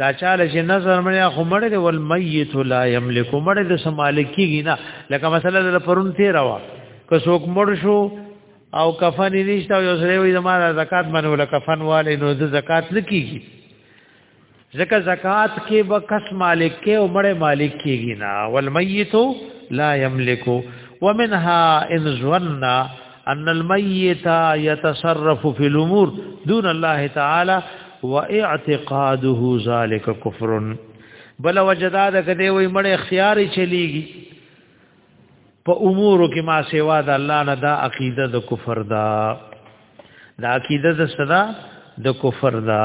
دا چاله چې نظر مړیا خو مړ دی ول میت لا یملک مړ د سمالک کیږي نه لکه مثلا د پرون تی روا که څوک مړ شو او کفن یې نشته او سره وي زماره زکات باندې ول کفن والے نو د زکات لکیږي ځکه زکات کې به کس مالک کې او مړ مالک کیږي نه ول میت لا یملک ومنها ان ظننا ان المیت يتصرف في الامور دون الله تعالی واعتقاده ذلك كفر بل وجداد کدی وی مړ اختیار چلیږي په امور کې ما سیوا د الله نه دا عقیده د کفر دا دا عقیده د صدا د کفر دا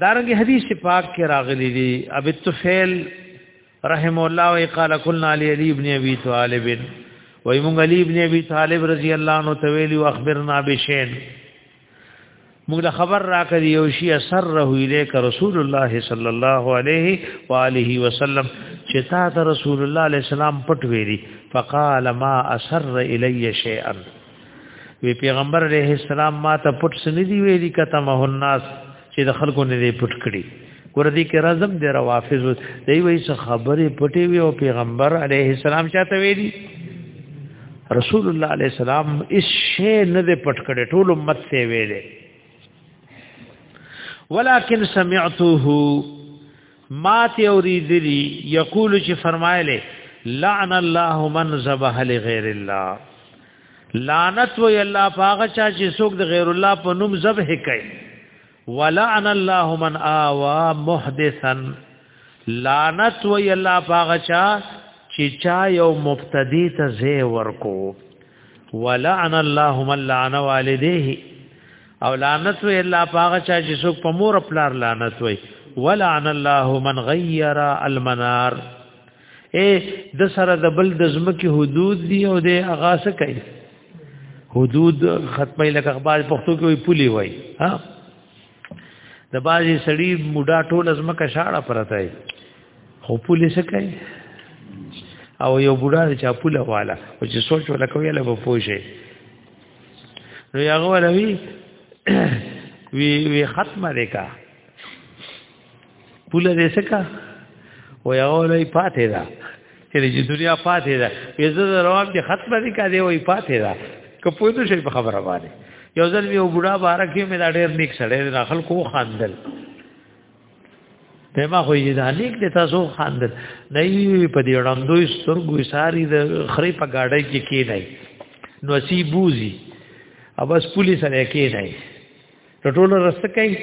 دارنګ حدیث پاک کې راغلی دی ابي طفیل رحم الله وی قال قلنا علی علی ابن ابي طالب وی مونږ علی ابن ابي طالب رضی الله عنه تویلی واخبرنا بشین موږ له خبر راکړی یو شی اثر ره الیک رسول الله صلی الله علیه و آله وسلم چې تا ته رسول الله علیه السلام پټ ویری فقال ما اثر الی شیئا وی پیغمبر علیه السلام ما ته پټ سنې دی ویلي کته مه الناس چې د خلکو نه دی پټ کړي ګور دې کې رزم دې روافض دی وایي څه خبرې پټې وي او پیغمبر علیه السلام چاته ویلي رسول الله علیه السلام اس شی نه دې پټ کړي ټول امت ته ویلي ولکن سمعته ما ته اوریدلی یقول چې فرمایله لعن الله من ذبح لغیر الله لعنت وی الله پاغه چا چې څوک د غیر الله په نوم ذبح کوي ولعن الله من آوا محدثا لعنت وی الله پاغه چا چې چا یو مبتدی ته زی ورکو ولعن الله من لعن والديه او لعنت وی الله پاغه چا چې څوک په مور پلار لعنت وی ولعن الله من غیر المنار اے د سره د بل د زمکی حدود دی او د اغاسه کوي حدود ختمه لکه اخبار پښتو کې وی پولی وای ها د بازي سړی موډا ټول زمکه شاړه پرته وي خو پولی څه کوي او یو بوډا چې پوله والا او چې سوچ ولا کوي له پوښي نو هغه ولوي وی وی ختمه وکا پوله دې سکا او هغه ولوي پاتې ده چې دنیا پاتې ده یزه روان دي ختمه دي کا دی وی پاتې ده که پوه شي په خبره باندې یو ځل یو بوډا بارکه مې دا ډېر نیک سړی د خلکو خاندل ته ما خو یې دا لیک د تاسو خاندل نه یې په دې وړاندوي سترګو ساری د خري په گاډي کې کې نه نو سی بوزي او بس پولیس نه کې نه ټول رس کوي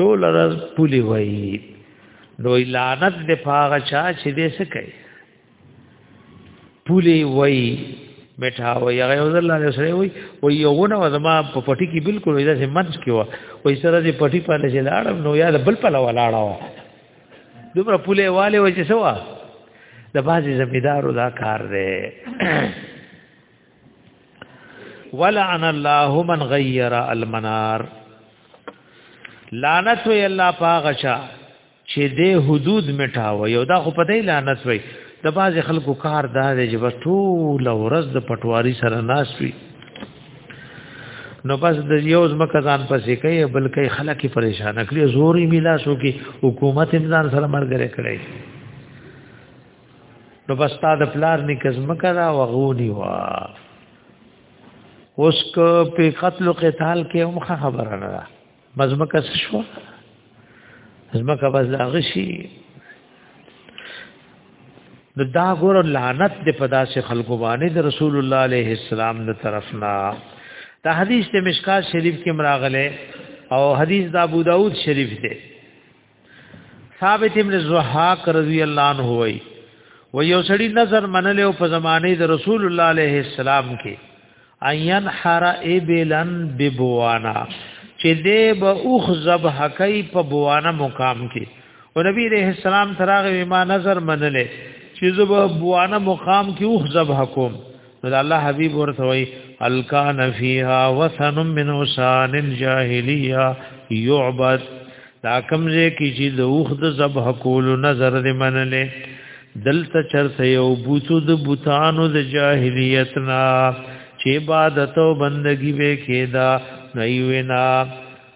ټول رس پولی وایي نو لعنت د پاغه چا چې دې څه کوي پولی وای میټا وای هغه یو ځل لاله سره وای وای یوونه و زما په پټی کې بالکل وای داسې منځ کې و وای سره دې پټی په لږه لاړم نو یا بل په لوا لاړا و دومره پولی والے و چې سوا د بازي زمیدارو دا کار دی ولعن الله من غیر المنار لعنت وی الله پاغشا چې دې حدود مټاوي او دا خو په دې لعنت وي د باز خلکو کار دا دی چې بس ټول ورځ د پټواري سره ناس وي نو بس د یو ځمکه ځان پسې کوي بلکې خلک پریشان کړي زوري میلاسو کې حکومت هم ځان سره مرګره کړي نو بس تا د پلار نکز مکه دا وغونی وا اوس کو په قتل قتال کې هم خبره نه ده مزمکه شو زمکه بس لا غشي نو دا ګور لعنت دې په داسې خلکو باندې د رسول الله عليه السلام د طرفنا دا حدیث ته مشکا شریف کې مراغله او حدیث د ابو داود شریف دی ثابت ابن زحاق رضی الله عنه وی و یو سړی نظر منل او په زمانه د رسول الله علیه السلام کې عین حر ابلن ببوانا چې دې به اوخ ذبح کوي په بوانا مقام کې او نبی علیہ السلام تراغه ما نظر منلې چې زب بوانا مقام کې اوخ ذبح کوم نو د الله حبيب ورته وي الکان فیها وثن من وسان الجاهلیه يعبد دا کمزه کی چې د اوخ د ذبح کول نظر دې منلې دلته چرته یو بوتو د بوتانو د جاهلیت نا چې عبادت او بندگی به کېدا نه وینا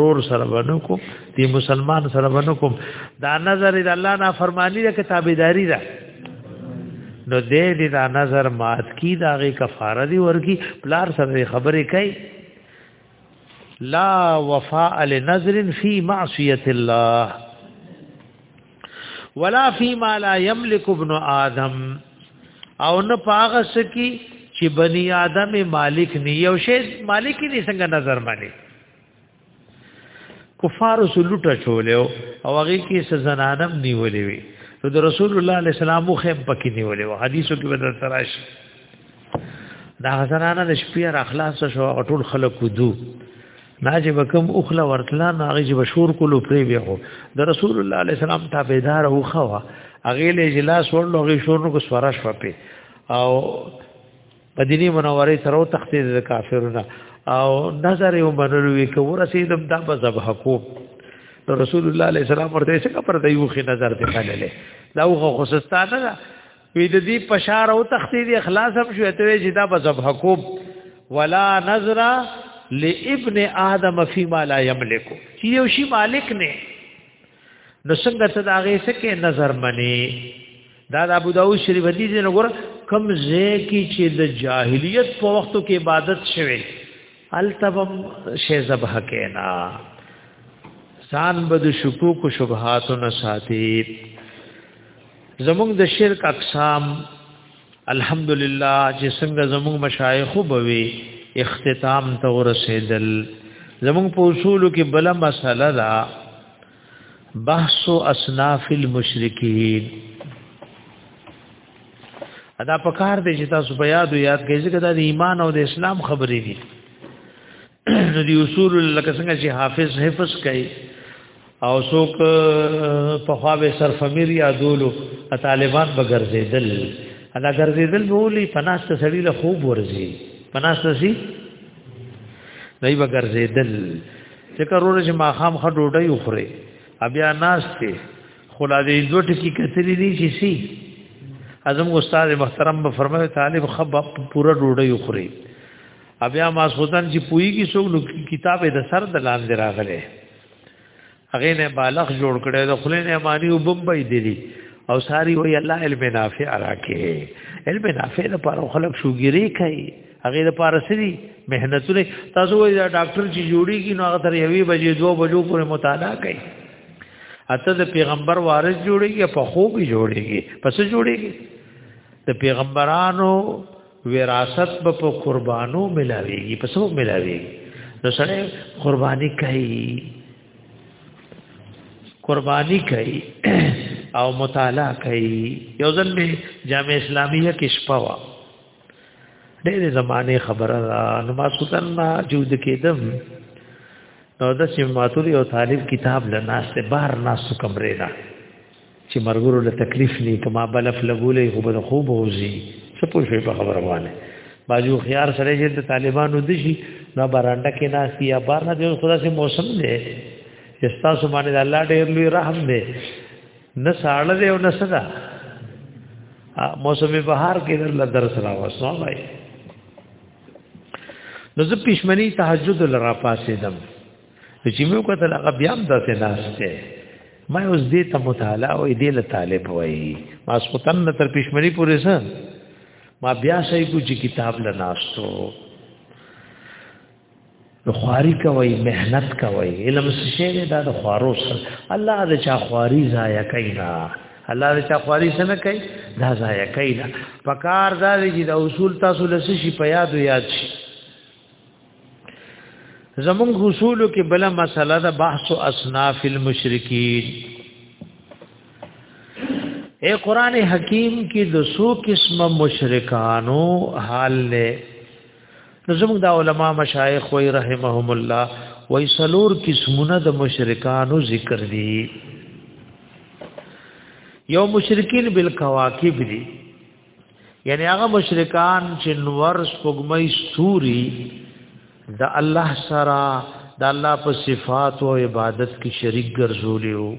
رور سره ونه کو دی مسلمان سره ونه کوم دا نظر د الله نه فرمانی ده کتابداري ده نو دې دې دا نظر مات کی دا غي کفاره دی ورکی پلار سره خبرې کوي لا وفاء لنظر فی معصیت الله ولا فی ما لا یملک ابن آدم او نه پاغه سکی چې بنی آدم مالک نه یو شی مالک نه څنګه نظر باندې کفار سلوټه چولې او هغه کې سزنانم نیولې وي نو د رسول الله علیه السلام مو خیم پکې نیولې و حدیثو کې بدل تراش دا زنانه د شپې را خلاص شو او ټول خلک ودو ناجب کم اخلا ورتلا ناغج بشور کولو پری بیا هو د رسول الله علیه السلام تابعدار او خوا هغه له اجلاس ورلو هغه شور نو کو سوارا شپه او مدینه منوره سره تختید د کافرونو او نظر یې ومنلو وی که ورسېدم دا به ذبح کوم نو رسول الله علیه السلام ورته څنګه پر دی وخی نظر دی منلې دا هو خصستانه ده وی د دې پشار او تختید اخلاص هم شو ته چې دا به ذبح کوم ولا نظر لابن ادم فيما لا يملك چې یو شی مالک نه نو څنګه ته دا غي سکه نظر منی دا د ابو داوود شریف حدیث نه ګور کم زه کی چې د جاهلیت په وختو کې عبادت شوه التبم شی زبح کینا سان بد شکوک و شبهات نه ساتي زمونږ د شرک اقسام الحمدلله چې څنګه زموږ مشایخ بوي اختتام ته ورسېدل زموږ په اصول کې بل مسله ده بحث اصناف المشرکین ادا په کار دی چې تاسو په یاد یاد کې ځکه د ایمان او د اسلام خبرې دي نو دی اصول لکه څنګه چې حافظ حفظ کوي او څوک په خوا به سرفمیر یادولو طالبان به ګرځېدل ادا ګرځېدل به ولي پناست سړی له خوب ورځي پناست سي دای به ګرځېدل چې کرور چې ما خام خ ډوډۍ وخوري بیا ناشته خلا دې دوټ کی کتري دي چې سي اعظم استاد محترم به فرمایي طالب خب پورا ډوډۍ وخوري بیا ما سودان چې پوي کی سو کتابه د سر د لاندې راغله هغه نه بالغ جوړ کړي د خلې نه مانی وبمبې دي او ساری وی الله علم نافع راکې علم نافع د پر خلق شوګيري کوي هغه د پر سری مهنتونه تاسو وی دا ډاکټر چې جوړیږي نو هغه تر یوې بجې دوه بجو پورې مطالعه کوي اته د پیغمبر وارث جوړیږي په خوب جوړیږي پس جوړیږي د پیغمبرانو وراثت به په قربانو ملاويږي په څو ملاويږي نو سره قرباني کوي قرباني کوي او مطالعه کوي یو ځل به جامع اسلامیه کې شپه وا ډېر زمانه خبره را نو ما سوتن ما جود کېدم نو د سیماتوري او طالب کتاب لناس ته بار ناس کمرې نه چې مرګورو له تکلیف نه کما بلف لګولې خو به خوب وځي څه پوه شي په خبره باندې باجو خيار سره چې د طالبانو د شي نو برانډه کې ناسي یا بار نه دی خدا سي موسم دی استا سبحان الله ډېر لوی رحم دی نه ساړه دی او نه صدا موسم بهار کې در لدر سره وسو بھائی نو زه پښمنی تهجد لرا پاسې دم چې موږ کتل هغه بیا هم داسې ناشته ما اوس دې ته مطالعه او دې له طالب وای ما سوتن تر پښمنی پورې سره ما بیا شي کو چې کتاب له ناشتو نو خواري کوي مهنت کوي علم څه دی دا د خوارو سره الله دې چا خواري ضایع کینا الله دې چا خواري سره کوي دا ضایع کینا پکار دا دې چې د اصول تاسو له شي په یاد یاد شي زمون غسول کې بل مسله ده بحث اصناف المشرکین اے قران حکیم کې د سو قسم مشرکانو حال نه زموږ د علما مشایخ وی رحمهم الله وی سلور قسمونه د مشرکانو ذکر دي یو مشرکین بالکواکب دي یعنی هغه مشرکان چې نور سپګمې سوري د الله سره د الله په صفات او عبادت کې شریک ګرځولې وو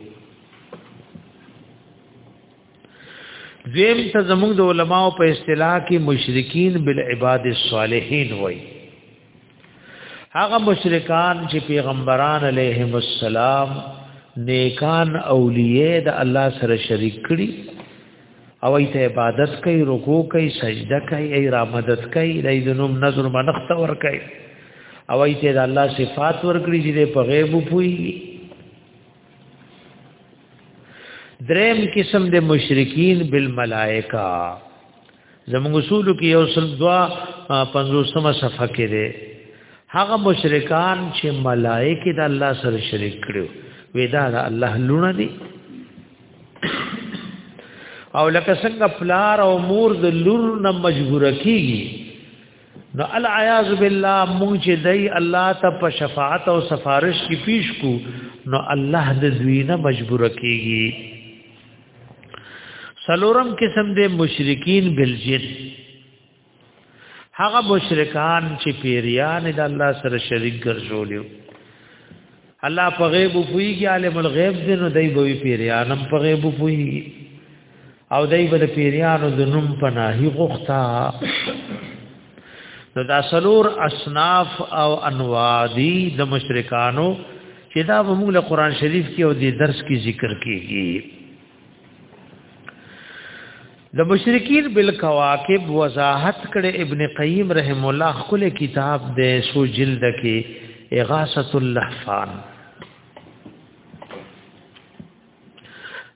زم ته زموږ د علماو په اصطلاح کې مشرکین بالعباد الصالحین وایي هغه مشرکان چې پیغمبران علیهم السلام نیکان اولیاء د الله سره شریک کړي او ایت عبادت کوي رکوع کوي سجده کوي ای را مدد کوي د دینوم نظر منخت ور کوي او ایت د الله صفات ور کړی چې په غیب پوي دریم قسم د مشرکین بالملائکه زموږ اصول کې یو سل دوا پنځوسمه صفحه کې ده هغه مشرکان چې ملائکه د الله سره شریک کړو ودا د الله لونه دي او لکه څنګه پلار او مور د لور نه مجبور کیږي نو العیاذ بالله مونږ چې دای الله ته په شفاعت او سفارش کې پیش کو نو الله د دوی نه مجبور کیږي سلورم قسم دې مشرکین بالجن هغه مشرکان چې پیریان د الله سره شریک ګرځولیو الله په غیب پویږي عالم الغیب دې نو دای به پیریانم په غیب پویږي او دای به پیریانو د نوم په ناهي غوښتا نو دا سلور اصناف او انواع دي د مشرکانو چې دا به موږ له قران شریف کې او د درس کې ذکر کیږي د مشرکین بالکواکب وضاحت کړي ابن قیم رحم الله خپل کتاب د سو جلد کې اغاثه اللحفان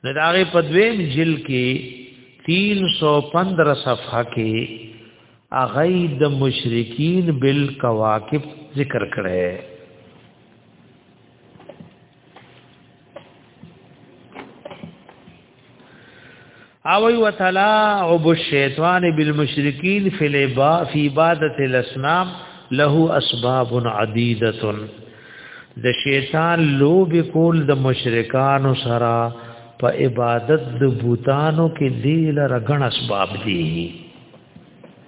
نداغه پدویم جل کې 315 صفحه کې اغید مشرکین بالکواکب ذکر کړي او وی تعالی او بالشیطان بالمشرکین فی العبا فی عبادت الاسنام له اسباب عدیده د شیطان لوب کول د مشرکانو سره په عبادت د بوتانو کې دی لره غن اسباب دي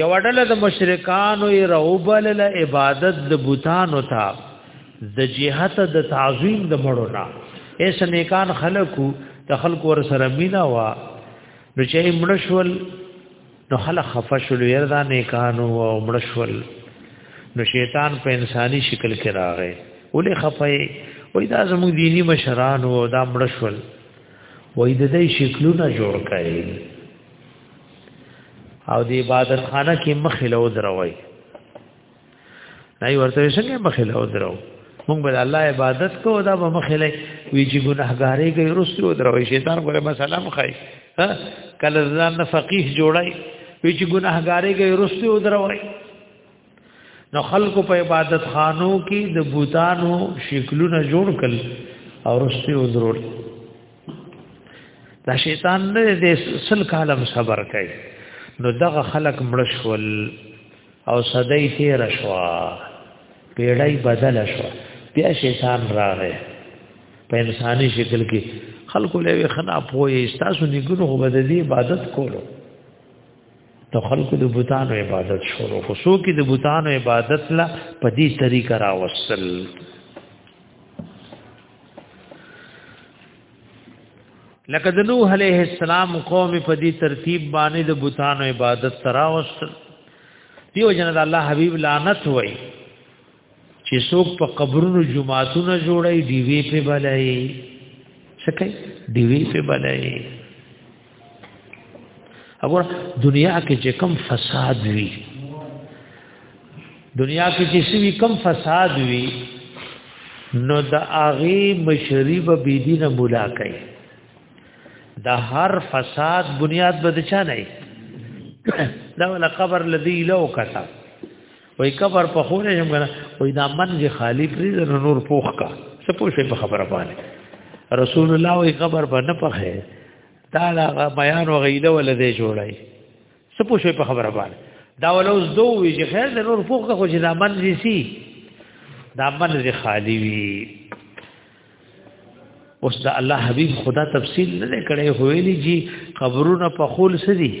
یو ډله د مشرکانو یې روبل له عبادت د بوتانو ته د جهت د تعظیم د مړو نه ایس نیکان خلقو د خلق ور سره مینا وا نو چې مړشول نو خلق خفشل یردا نیکانو او مړشول نو شیطان په انساني شکل کې راغی ولې خفای وای دا زموږ دینی مشران او دا مړشول وای د دې شکلونه جوړ کړي او د عبادت خانه کې مخې له ودروي نه ورته څنګه مخې له ودرو مونږ به الله عبادت کوو دا به مخې له وی چې ګناهګارې کوي رسو ودروي شیطان کوله مسله مخای ها کله ځان فقيه جوړای وی چې ګناهګارې کوي رسو ودروي نو خلکو په عبادت خانو کې د بوتانو شکلونه جوړ کړل او رسته وزرول دا شیطان نه دې سل کالم صبر کوي نو دغه خلک مړ شول او صدای تیر شوا پیړای بدل شوا بیا شیطان راغی په انساني شکل کې خلکو له خنا پوي تاسو نه ګنو بددي عبادت کولو نو خلکو د بوتانو عبادت شروع خو سو کې د بوتانو عبادت لا په دې طریقه راوصل لکه د نوح علیه السلام قوم په دې ترتیب باندې د بوتانو عبادت تراوصل دیو جن د الله حبیب لعنت وای چې څوک په قبرونو جمعاتونه جوړي دی وی په بلای سکه دی وی په بلای وګوره دنیا کې چې کم فساد وی دنیا کې چې سوي کم فساد وی نو د اغي مشری به بی دینه مولا کوي د هر فساد بنیاد به د چا نه دا ولا قبر لذي لو کتا وای کبر په خو نه یم کنه وای دا منځ خالی پری د نور پوخ کا څه پوښې په خبره باندې رسول الله وای کبر په نه پخه دا لا بیان او غیله ول دې جوړای څه پوښې په خبره باندې دا ولوس دوه وی چې خیر د نور پوخ کا خو چې دا منځ سی دا منځ خالی وی اوس دا الله حبيب خدا تفصیل نه کړي هویلی جی قبرونه په خول سدي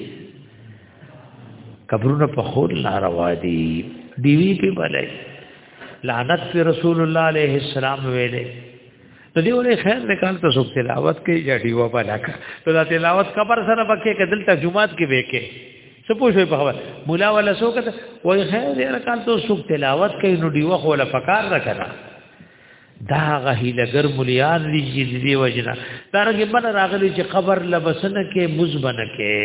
قبرونه په خول لا روا دي دیوی په بلای لعنت پر رسول الله عليه السلام ویلې نو دی ولې خیر نه کال ته څوک تلاوت کوي یا دیو په لکه ته دا تلاوت قبر سره پکې کدل ته جمعات کې وکې څه پوښوي په خبر مولا ولا څوک ته وای خیر نه کال ته څوک تلاوت کوي نو دیو خو ولا فقار نه کړه دا هغه هیلګر مليان دي چې دی وجنه دا رنګ بل راغلی چې قبر لبسنه کې مزبنه کې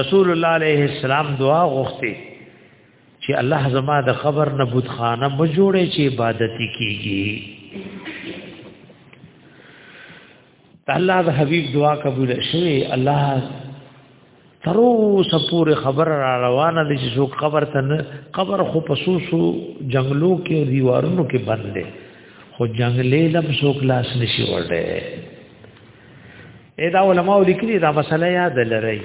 رسول الله عليه السلام دعا غوښتي چې الله زما د قبر نه بت خانه مو جوړې چې عبادت کیږي الله د حبيب دعا قبول شي الله ترو سپور خبر را روانه دي چې څوک قبر ته قبر خو پسوسو جنگلو کې دیوارونو کې بند دي خو جنگلې لم څوک لاس نشي ورده اې دا علماء لیکلي دا مسله یاد لري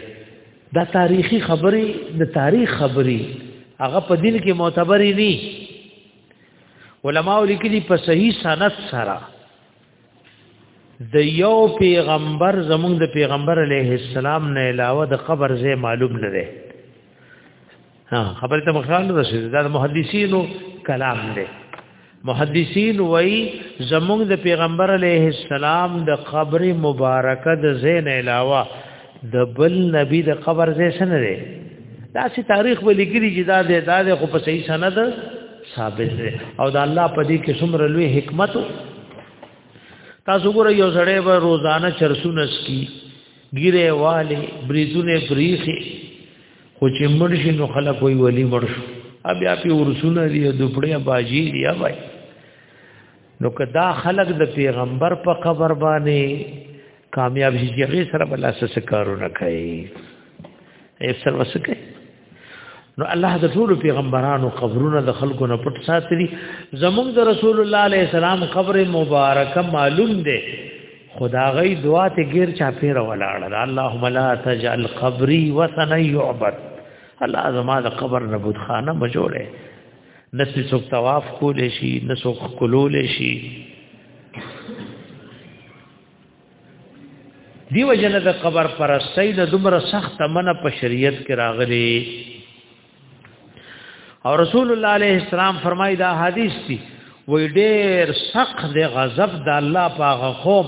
دا تاریخي خبري د تاریخ خبري هغه په دین کې معتبرې نه علماء لیکلي په صحیح سند سره د یو پیغمبر زمونږ د پیغمبر علیه السلام نه علاوه د قبر ځای معلوم نه دی ها خبر ته مخال رسید دا محدثینو کلام دی محدثین وای زمونږ د پیغمبر علیه السلام د قبر مبارکه د ځای نه علاوه د بل نبی د قبر ځای سره دی دا چې تاریخ به لیکلي چې دا د دا د خو په صحیح سند ثابت دی او دا الله په دې کې څومره لوی حکمت تاسو ګورئ یو سړی به روزانه چرسونه سکی ګیره والي بریزونه پریخي خو چې مرشي نو خلک وی ولی مرشو بیا په ورسونه دی دوپړیا باجی دی بای نو که دا خلق د پیغمبر په قبر باندې کامیاب شي هغه سره بل اساس کارونه کوي ایف سره وسکه نو الله د ټول پیغمبرانو قبرونه د خلکو نه پټ ساتلی زمونږ د رسول الله علیه السلام قبر مبارک معلوم دی خدا غي دعا ته غیر چا پیر ولاړه اللهم لا تجعل قبري وثنا يعبد الله زما د قبر نبوت خانه مجوړه نس څوک طواف کول شي نس څوک کولول شي دیو جن د قبر پر سید دمر سخت من په شریعت کې راغلي او رسول الله علیه السلام فرمایي دا حدیث دی وی ډیر سخت د غضب د الله پاغه قوم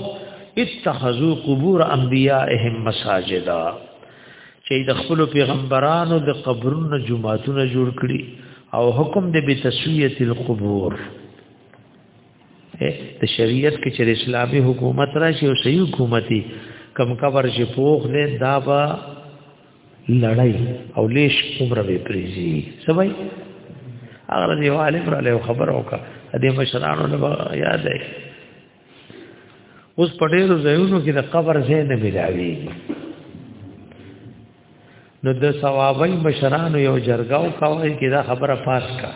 اتخذو قبور انبیائهم مساجدا چې د خپل پیغمبرانو د قبرونو جمعهتون جوړ کړي او حکم دې به تسویه القبور ته شریعت کې چې اسلامي حکومت راشي او صحیح حکومتي کم کبر چې پوخ دې دا با لړای او لیش عمر به پریزي سبای اگر دی عالم را له خبر اوکا دې مشرانو نه یاد دی اوس په ډېرو ځایونو کې د قبر ځای نه ملاوي نو د ثوابي مشرانو یو جرګاو کوي چې دا خبره پاس کا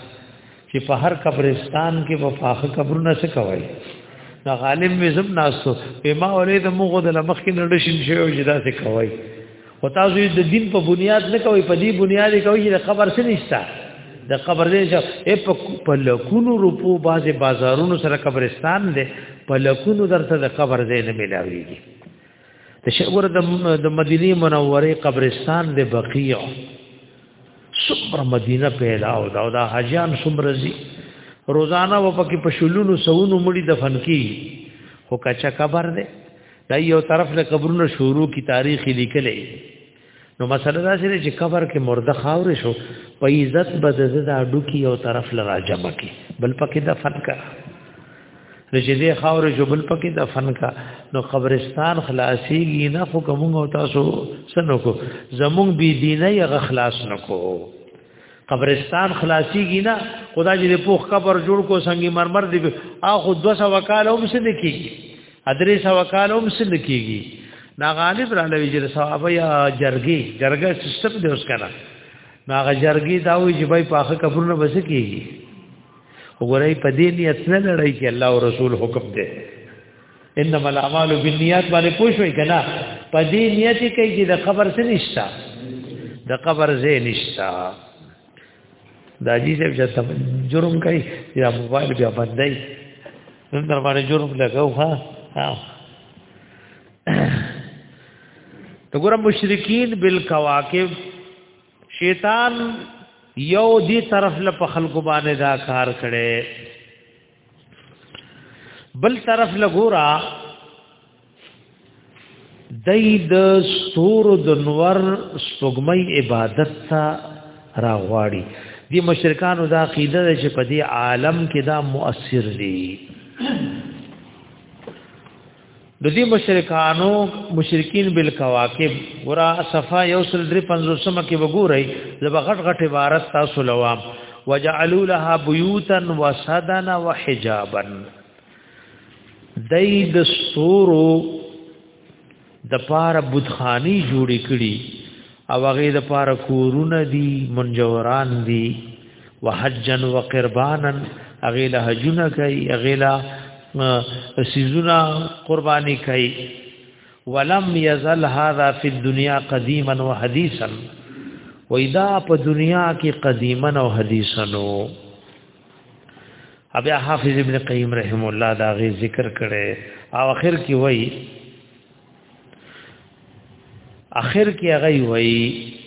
چې په هر قبرستان کې په فاخه قبرونه څه کوي دا غالب مې زم ناسو په ما ولې د مغو د لمخ کې نړشین شوی چې دا څه کوي او تاسو د دین په بنیاد نه کوي په دې بنیاد کوي چې د خبر څه نشته د خبر دې چې په لکونو روپو بازه بازارونو سره قبرستان دی په لکونو درته د خبر دې نه ملاويږي د شګور د مدینه منوره قبرستان د بقیع سمر مدینه پیدا او دا, دا حجان سمر زی روزانه و پکې په شلونو سونو مړي دفن کی خو کچا قبر ده دا یو طرف له قبرونو شروع کی تاریخ لیکلې نو مسله دا چې قبر کې مرده خاور شو په عزت به د زړه اډو کې یو طرف لرا جمع کی بل پکې د فن کا رجزه خاور جو بل پکې د فن کا نو قبرستان خلاصيږي نه خو کوم او تاسو سنو کو زمون بي دینه یغ خلاص نکو قبرستان خلاصيږي نه خدای دې پوخ قبر جوړ کو سنگي مرمر دې اخو 200 وکاله هم څه دکېږي ادرې سو کالوم سند کیږي نا غالب را لوي جر صحابه یا جرګي جرګه سیستم دی اوس کنه نا غ جرګي دا وی چې بای پاخه قبرونه بس کیږي وګورئ په دې نیت نه لړای چې الله او رسول حکم دی انما الاعمال بالنیات باندې پوښوي کنه په دې نیت کې چې د قبر څه نشتا د قبر زه نشتا دا جی صاحب چې جرم کوي یا موبایل بیا بندای نن در باندې جرم لګاو ها تو ګور مشرکین بالکواکب شیطان یو دی طرف له خلق باندې دا کار کړي بل طرف لګورا دای د ستور د نور سپګمۍ عبادت ته راغواړي دی مشرکانو دا عقیده ده چې په دې عالم کې دا مؤثر دي د دې مشرکانو مشرکین بل کواکب ورا صفا یوسل در 500 سم کې وګورئ زب غټ غټ عبارت تاسو لوام وجعلوا لها بيوتا وسدنا وحجابا دای د سورو د پار بوتخانی جوړی کړي او هغه د پاره کورونه دي منجوران دي وحجن وقربانا هغه له حجونه کوي هغه له سيزونه قرباني کوي ولم يزل هذا في الدنيا قديما وحديثا وإذا په دنیا کې قديما او حديثا نو ابي حافظ ابن قيم رحم الله دا غي ذکر کړي او اخر کې وایي اخر کې هغه وایي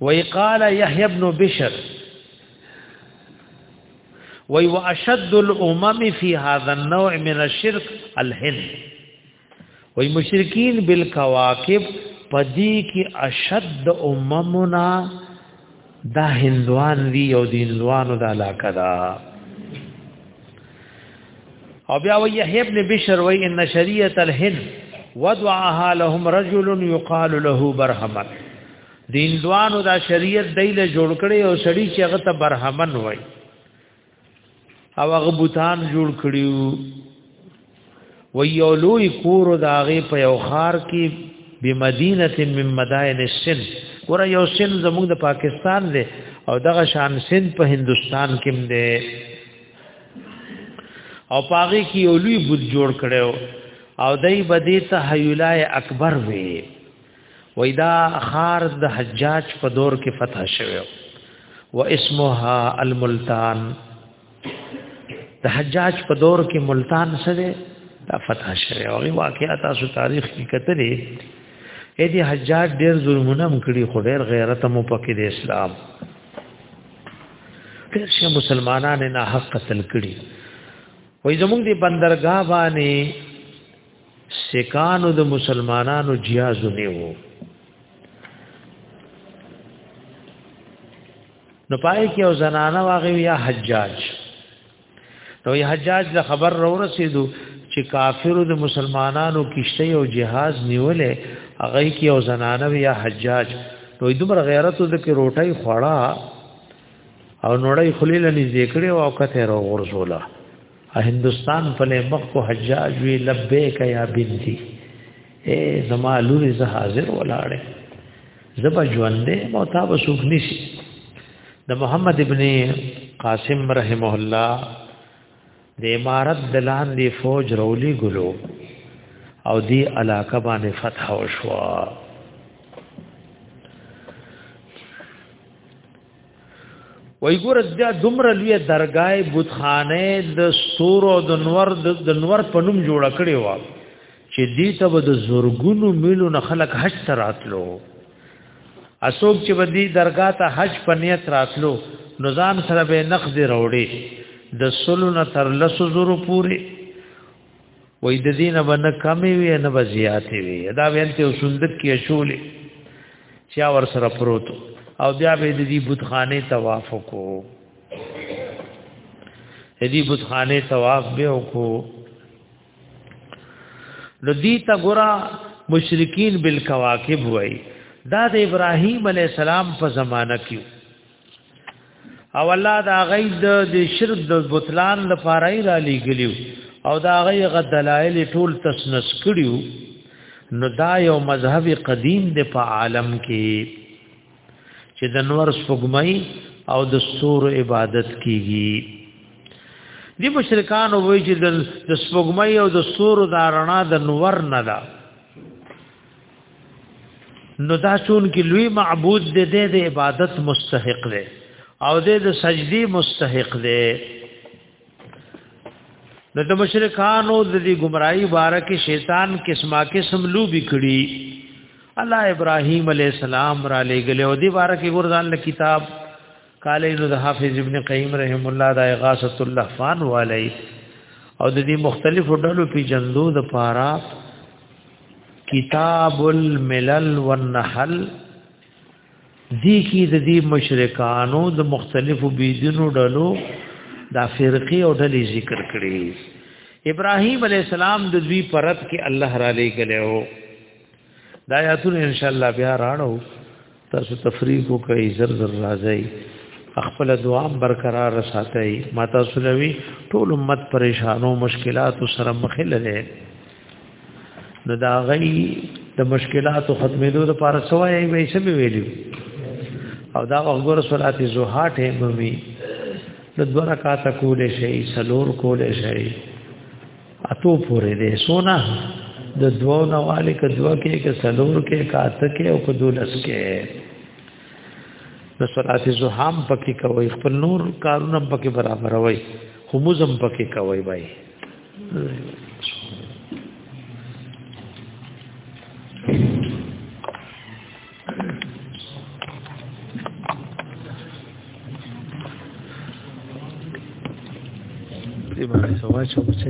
وی قال یحیی ابن بشر وی واشد الامم فی هذا النوع من الشرك الهند وی مشرکین بالکواکب پدی کی اشد اممنا دا هندوان دی او د هندوانو د علاقه دا او بیا وی ابن بشر وی ان شریعت الهند وضعها لهم رجل يقال له برهمن د هندوانو دا شریعت دایله جوړ کړي او سړی چې هغه ته برهمن وای او هغه بوتان جوړ کړیو و یو لوی کور د هغه په یو خار کې به مدینه من مدائن السن ور یو سن زموږ د پاکستان دی او دغه شان سن په هندستان کې دی او پاغي کې یو لوی بوت جوړ کړو او دای بدی ته حیولای اکبر وی وای دا خار د حجاج په دور کې فتح شوه و اسمها الملتان د حجاج په دور کې ملتان سره دا فتح شوه او واقعا تاسو تاریخ کې کتلې اې دې حجاج ډېر ظلمونه کړی خو ډېر غیرت مو پکې د اسلام ډېر شه مسلمانانو نه حق قتل کړی وای زمونږ دی بندرګاه باندې سکانو د مسلمانانو جیاز نه وو نو پای کې او زنانه واغې یا حجاج نو یا حجاج له خبر را ورسېدو چې کافرو د مسلمانانو کشته او جهاز نیولې هغه کې او زنانه یا حجاج نو دومره غیرت د کې روټي خوړه او نوړی خلیل نږدې کړي او کته را ورزوله هندستان په لمخ کو حجاج وی لبیک یا بنتی اے زما لور ز حاضر ولاړې زبا ژوندې مو تا وسوک نشي د محمد ابن قاسم رحمه الله د امارت دلان دی فوج رولی ګلو او دی علاقه باندې فتح وشوه وای ګور دا دومره لوی درگاه بتخانه د ستورو د نور د نور په نوم جوړ کړي و چې دې ته به د زورګونو میلو نه خلک حج ته راتلو اسوک چې بدی درگاه ته حج په نیت راتلو نظام سره به نقد وروړي د سلو نه تر لسو زورو پوري وې د دینه باندې کمی وي نه بزیاتې وي دا وینته وسندک کې شولې چا ور سره پروت او بیا به د دې بتخانه طواف کو دې بتخانه طواف به کو نو دې تا ګورا مشرکین بالکواکب وای دا د ابراهیم علی السلام په زمانہ کې او الله دا غي د شرک د بطلان لپاره را لګلیو او دا غي غ دلایل ټول تسنس کړیو نو دا یو مذهب قدیم دی په عالم کې چې د نور سپګمای او د سور عبادت کیږي دی مشرکان وایي چې د سپګمای او د سور د رڼا د نور نه ده نو دا چون کې لوی معبود دې دې د عبادت مستحق دی او دې د سجدي مستحق دی نو د مشرکانو د دې گمراهي بارکه شیطان قسمه قسم لوبي کړي الله ابراهيم عليه السلام را لېګلې او دې بارکه ګورځان له کتاب قال انه د حافظ ابن قیم رحم الله د اغاثه اللحفان والی او د دې مختلفو ډلو په جندو د پارا کتاب الملل والنحل دی کی د دې مشرکانو د مختلفو بيدینو ډلو دا فرقي او ډلې ذکر کړي ابراهيم عليه السلام د دوی پرد کې الله را لېګلو دا آیاتونه ان شاء الله بیا راړو تاسو تفریح وکړئ زر زر راځي خپل دعا برقرار ساتئ ما تاسو لوي ټول امت پریشانو مشکلات سره مخ لري نو دا غي د مشکلات ختمېدو لپاره سوای وي سم ویلو او دا وګوره صلات زوحا ټیم وي د دوه رکعات کولې شي سلور کولې شي اتو پورې دې سونا د دوو نواله ک دوه کې ک سلور کې کات کې او کدولس کې د صلات زحام پکې کوي خپل نور کارونه پکې برابر وي خو مزم پکې کوي بای دې باندې سوال شو چې